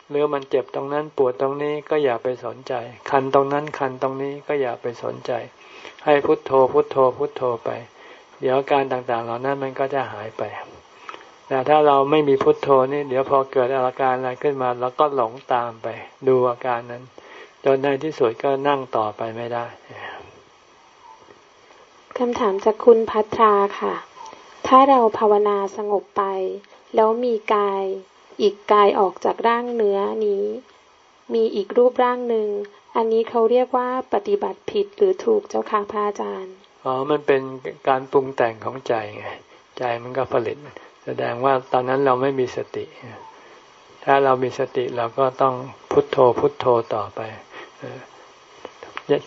หรือมันเจ็บตรงนั้นปวดตรงนี้ก็อย่าไปสนใจ คันตรงนั้นคันตรงนี้ก็อย่าไปสนใจ ให้พุทโธพุทโธพุทโธไป เดี๋ยวการต่างๆ เหล่านั้นมันก็จะหายไปแต่ถ้าเราไม่มีพุทโธนี่เดี๋ยวพอเกิดอาการอะไรขึ้นมาเราก็หลงตามไป ดูอาการนั้น จนในที่สุดก็นั่งต่อไปไม่ได้คำถามจากคุณพัทราค่ะ ถ้าเราภาวนาสงบไป แล้วมีกาย อีกกายออกจากร่างเนื้อนี้ มีอีกรูปร่างหนึ่ง อันนี้เขาเรียกว่าปฏิบัติผิดหรือถูกเจ้าค่ะพระอาจารย์ อ๋อ มันเป็นการปรุงแต่งของใจไง ใจมันก็ผลิต แสดงว่าตอนนั้นเราไม่มีสติ ถ้าเรามีสติเราก็ต้องพุทโธพุทโธต่อไป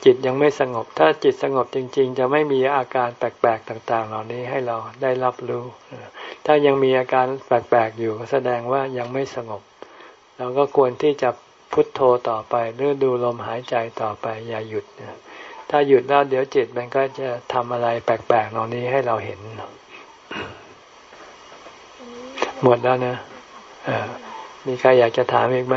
จิตยังไม่สงบ ถ้าจิตสงบจริง ๆ จะไม่มีอาการแปลกๆต่าง ๆ เหล่านี้ให้เราได้รับรู้ ถ้ายังมีอาการแปลกๆอยู่แสดงว่ายังไม่สงบ เราก็ควรที่จะ พุทโธต่อไปหรือดูลมหายใจต่อไปอย่าหยุดถ้าหยุดแล้วเดี๋ยวจิตมันก็จะทำอะไรแปลกๆเหล่านี้ให้เราเห็น หมดแล้วนะมีใครอยากจะถามอีกไหม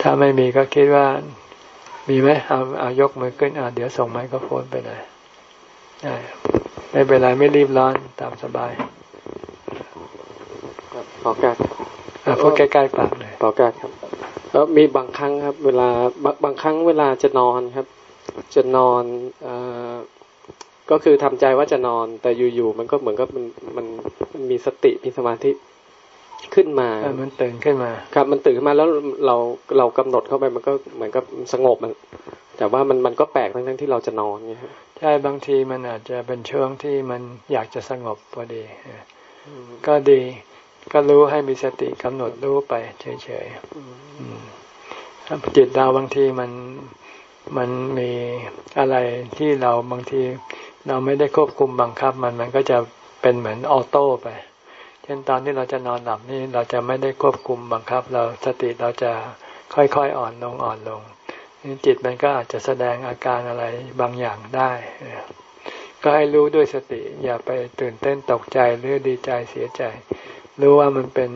ถ้าไม่มีก็คิดว่า มีไหมเอาเอายกมือขึ้นอ่าเดี๋ยวส่งไมโครโฟนไปเลยไม่เป็นไรไม่รีบร้อนตามสบายขอบคุณ การพูดใกล้ๆปากเลยขอการครับแล้วมีบางครั้งครับ เวลาบางครั้งเวลาจะนอนครับ จะนอนอก็คือทำใจว่าจะนอน แต่อยู่ๆมันก็เหมือนกับมันมันมันมีสติมีสมาธิขึ้นมามันตื่นขึ้นมา ครับ มันตื่นขึ้นมาแล้วเราเรากำหนดเข้าไปมันก็เหมือนกับสงบมัน แต่ว่ามันมันก็แปลกทั้งทั้งที่เราจะนอนเนี่ยใช่บางทีมันอาจจะเป็นช่วงที่มันอยากจะสงบพอดีก็ดี ก็รู้ให้มีสติกำหนดรู้ไปเฉยๆจิตเราบางทีมันมันมีอะไรที่เราบางทีเราไม่ได้ควบคุมบังคับมันมันก็จะเป็นเหมือนออโต้ไป เช่นตอนที่เราจะนอนหลับนี่เราจะไม่ได้ควบคุมบังคับ เราสติเราจะค่อยๆอ่อนลงอ่อนลงจิตมันก็อาจจะแสดงอาการอะไรบางอย่างได้ ก็ให้รู้ด้วยสติ อย่าไปตื่นเต้นตกใจหรือดีใจเสียใจ รู้ว่ามันเป็น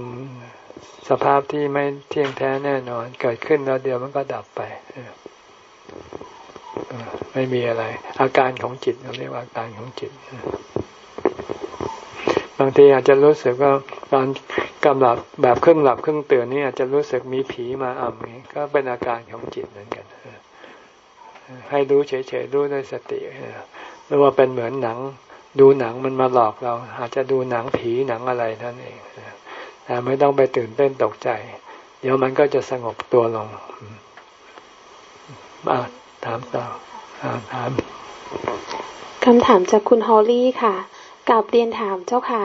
สภาพที่ไม่เที่ยงแท้แน่นอน เกิดขึ้นแล้วเดียวมันก็ดับไปไม่มีอะไร อาการของจิตเราเรียกว่าอาการของจิตบางทีอาจจะรู้สึกว่าตอนกำลับแบบครึ่งหลับครึ่งตื่นนี่อาจจะรู้สึกมีผีมาอ่ำนี้ก็เป็นอาการของจิตเหมือนกันให้รู้เฉยๆรู้ด้วยสติหรือว่าเป็นเหมือนหนัง ดูหนังมันมาหลอกเรา อาจจะดูหนังผีหนังอะไรนั่นเอง ไม่ต้องไปตื่นเต้นตกใจ เดี๋ยวมันก็จะสงบตัวลงมาถามต่อถามคำถามจากคุณฮอลลี่ค่ะกับเรียนถามเจ้าค่ะ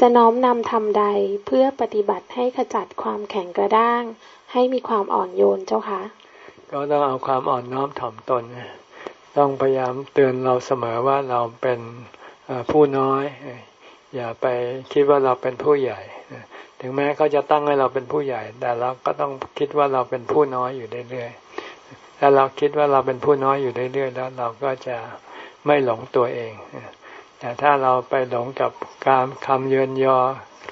จะน้อมนำทำใดเพื่อปฏิบัติให้ขจัดความแข็งกระด้าง ให้มีความอ่อนโยนเจ้าค่ะ ก็ต้องเอาความอ่อนน้อมถ่อมตน ต้องพยายามเตือนเราเสมอว่าเราเป็นผู้น้อย อย่าไปคิดว่าเราเป็นผู้ใหญ่ ถึงแม้เขาจะตั้งให้เราเป็นผู้ใหญ่ แต่เราก็ต้องคิดว่าเราเป็นผู้น้อยอยู่เรื่อยๆถ้าเราคิดว่าเราเป็นผู้น้อยอยู่เรื่อยๆแล้วเราก็จะไม่หลงตัวเอง แต่ถ้าเราไปหลงกับการคำเยินยอ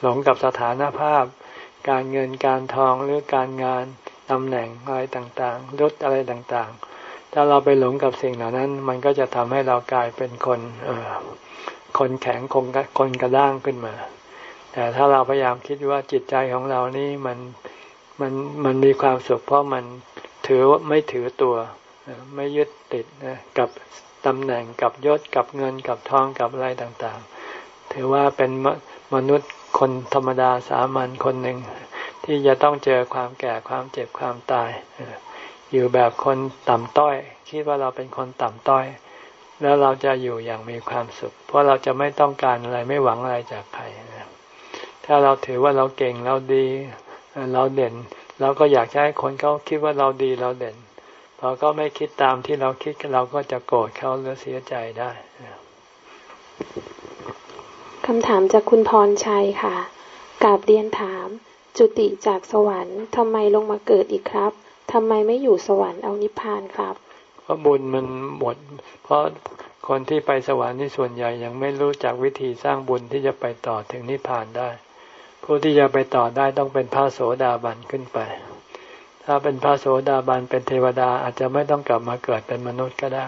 หลงกับสถานภาพ การเงินการทองหรือการงานตำแหน่งอะไรต่างๆรถอะไรต่างๆ ถ้าเราไปหลงกับสิ่งเหล่านั้น มันก็จะทำให้เรากลายเป็นคนออคนแข็งคงคนกระด้างขึ้นมา แต่ถ้าเราพยายามคิดว่าจิตใจของเรานี่มันมันมันมีความสุขเพราะมันถือไม่ถือตัว ไม่ยึดติดนะกับตำแหน่งกับยศกับเงินกับทองกับอะไรต่างๆ ถือว่าเป็นมนุษย์คนธรรมดาสามัญคนหนึ่งที่จะต้องเจอความแก่ความเจ็บความตาย อยู่แบบคนต่ำต้อย คิดว่าเราเป็นคนต่ำต้อย แล้วเราจะอยู่อย่างมีความสุข เพราะเราจะไม่ต้องการอะไรไม่หวังอะไรจากใคร ถ้าเราถือว่าเราเก่งเราดีเราเด่นเราก็อยากให้คนเขาคิดว่าเราดีเราเด่นพอก็ไม่คิดตามที่เราคิดเราก็จะโกรธเขาหรือเสียใจได้คำถามจากคุณพรชัยค่ะกาบเรียนถาม จุติจากสวรรค์ทำไมลงมาเกิดอีกครับทำไมไม่อยู่สวรรค์เอานิพพานครับเพราะบุญมันหมด เพราะคนที่ไปสวรรค์นี่ส่วนใหญ่ยังไม่รู้จักวิธีสร้างบุญที่จะไปต่อถึงนิพพานได้ ผู้ที่จะไปต่อได้ต้องเป็นพระโสดาบันขึ้นไป ถ้าเป็นพระโสดาบันเป็นเทวดาอาจจะไม่ต้องกลับมาเกิดเป็นมนุษย์ก็ได้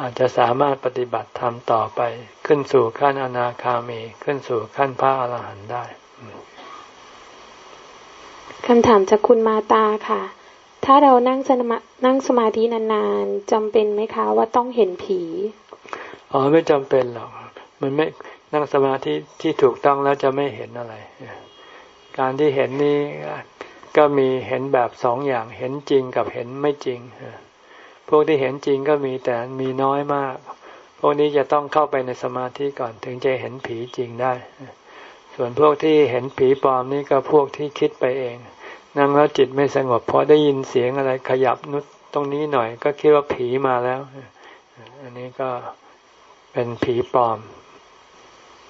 อาจจะสามารถปฏิบัติธรรมต่อไป ขึ้นสู่ขั้นอนาคามีขึ้นสู่ขั้นพระอรหันต์ได้คำถามจากคุณมาตาค่ะ ถ้าเรานั่งสมานั่งสมาธินานๆจำเป็นไหมคะว่าต้องเห็นผี อ๋อไม่จำเป็นหรอก มันไม่ นั่งสมาธิที่ถูกต้องแล้วจะไม่เห็นอะไร การที่เห็นนี้ก็มีเห็นแบบสองอย่างเห็นจริงกับเห็นไม่จริง พวกที่เห็นจริงก็มีแต่มีน้อยมาก พวกนี้จะต้องเข้าไปในสมาธิก่อนถึงจะเห็นผีจริงได้ ส่วนพวกที่เห็นผีปลอมนี่ก็พวกที่คิดไปเอง นั่งแล้วจิตไม่สงบพอได้ยินเสียงอะไรขยับนุดตรงนี้หน่อยก็คิดว่าผีมาแล้ว อันนี้ก็เป็นผีปลอม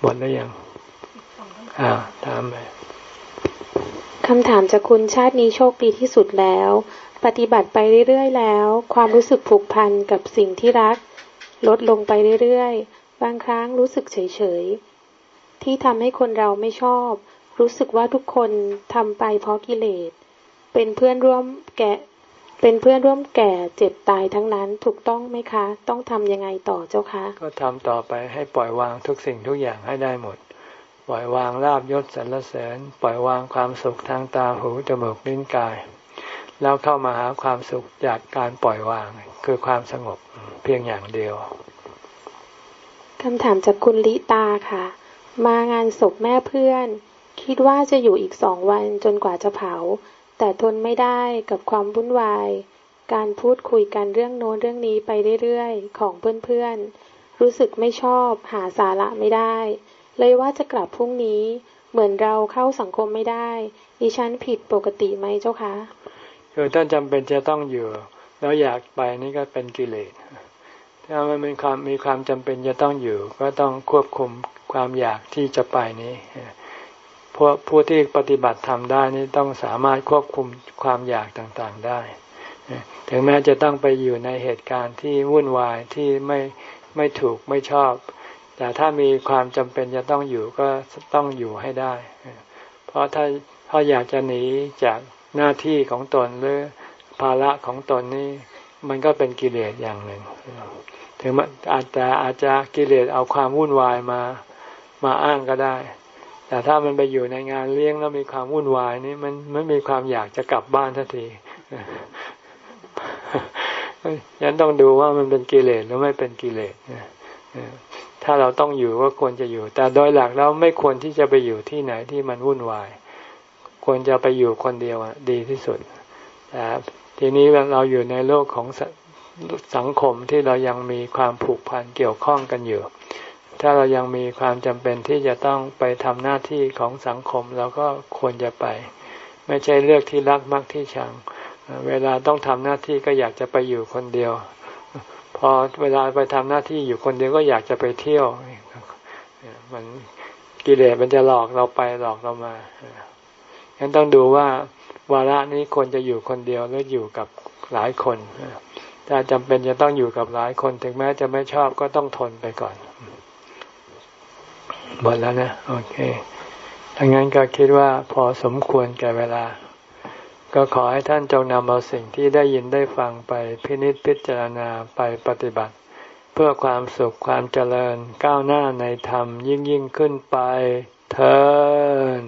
หมดแล้วยังอ่าถามไปคำถามจากคุณชาตินี้โชคดีที่สุดแล้ว ปฏิบัติไปเรื่อยๆแล้ว ความรู้สึกผูกพันกับสิ่งที่รัก ลดลงไปเรื่อยๆ บางครั้งรู้สึกเฉยๆ ที่ทำให้คนเราไม่ชอบ รู้สึกว่าทุกคนทำไปเพราะกิเลส เป็นเพื่อนร่วมแก่ เป็นเพื่อนร่วมแก่เจ็บตายทั้งนั้นถูกต้องไหมคะ ต้องทำยังไงต่อเจ้าคะ ก็ทำต่อไปให้ปล่อยวางทุกสิ่งทุกอย่างให้ได้หมด ปล่อยวางลาบยศสรรเสริญ ปล่อยวางความสุขทางตาหูจมูกลิ้นกาย แล้วเข้ามาหาความสุขจากการปล่อยวางคือความสงบเพียงอย่างเดียวคำถามจากคุณลิตาค่ะ มางานศพแม่เพื่อน คิดว่าจะอยู่อีกสองวันจนกว่าจะเผา แต่ทนไม่ได้กับความวุ่นวาย การพูดคุยกันเรื่องโน้นเรื่องนี้ไปเรื่อยๆ ของเพื่อนๆ รู้สึกไม่ชอบหาสาระไม่ได้ เลยว่าจะกลับพรุ่งนี้ เหมือนเราเข้าสังคมไม่ได้ ดิฉันผิดปกติไหมเจ้าคะคือท่านจำเป็นจะต้องอยู่ แล้วอยากไปนี่ก็เป็นกิเลสถ้ามันมีความมีความจำเป็นจะต้องอยู่ ก็ต้องควบคุมความอยากที่จะไปนี้ พวกผู้ที่ปฏิบัติธรรมได้นี่ต้องสามารถควบคุมความอยากต่างๆได้ ถึงแม้จะต้องไปอยู่ในเหตุการณ์ที่วุ่นวายที่ไม่ไม่ถูกไม่ชอบ แต่ถ้ามีความจำเป็นจะต้องอยู่ก็ต้องอยู่ให้ได้ เพราะถ้าถ้าอยากจะหนีจากหน้าที่ของตนหรือภาระของตนนี่มันก็เป็นกิเลสอย่างหนึ่ง ถึงอาจจะอาจจะกิเลสเอาความวุ่นวายมามาอ้างก็ได้ แต่ถ้ามันไปอยู่ในงานเลี้ยงแล้วมีความวุ่นวายนี่มันไม่มีความอยากจะกลับบ้านทันทียันต้องดูว่ามันเป็นกิเลสหรือไม่เป็นกิเลสถ้าเราต้องอยู่ก็ควรจะอยู่ แต่โดยหลักแล้วไม่ควรที่จะไปอยู่ที่ไหนที่มันวุ่นวาย ควรจะไปอยู่คนเดียวดีที่สุดแต่ทีนี้เราอยู่ในโลกของสังคมที่เรายังมีความผูกพันเกี่ยวข้องกันอยู่ ถ้าเรายังมีความจำเป็นที่จะต้องไปทำหน้าที่ของสังคมเราก็ควรจะไป ไม่ใช่เลือกที่รักมักที่ชัง เวลาต้องทำหน้าที่ก็อยากจะไปอยู่คนเดียว พอเวลาไปทำหน้าที่อยู่คนเดียวก็อยากจะไปเที่ยวมันกิเลสมันจะหลอกเราไปหลอกเรามาฉะนั้นต้องดูว่าวาระนี้ควรจะอยู่คนเดียวหรืออยู่กับหลายคน ถ้าจำเป็นจะต้องอยู่กับหลายคน ถึงแม้จะไม่ชอบก็ต้องทนไปก่อน หมดแล้วนะ โอเคถ้างั้นก็คิดว่าพอสมควรแก่เวลา ก็ขอให้ท่านจงนำเอาสิ่งที่ได้ยินได้ฟังไปพินิจพิจารณาไปปฏิบัติ เพื่อความสุขความเจริญก้าวหน้าในธรรมยิ่งยิ่งขึ้นไปเธอ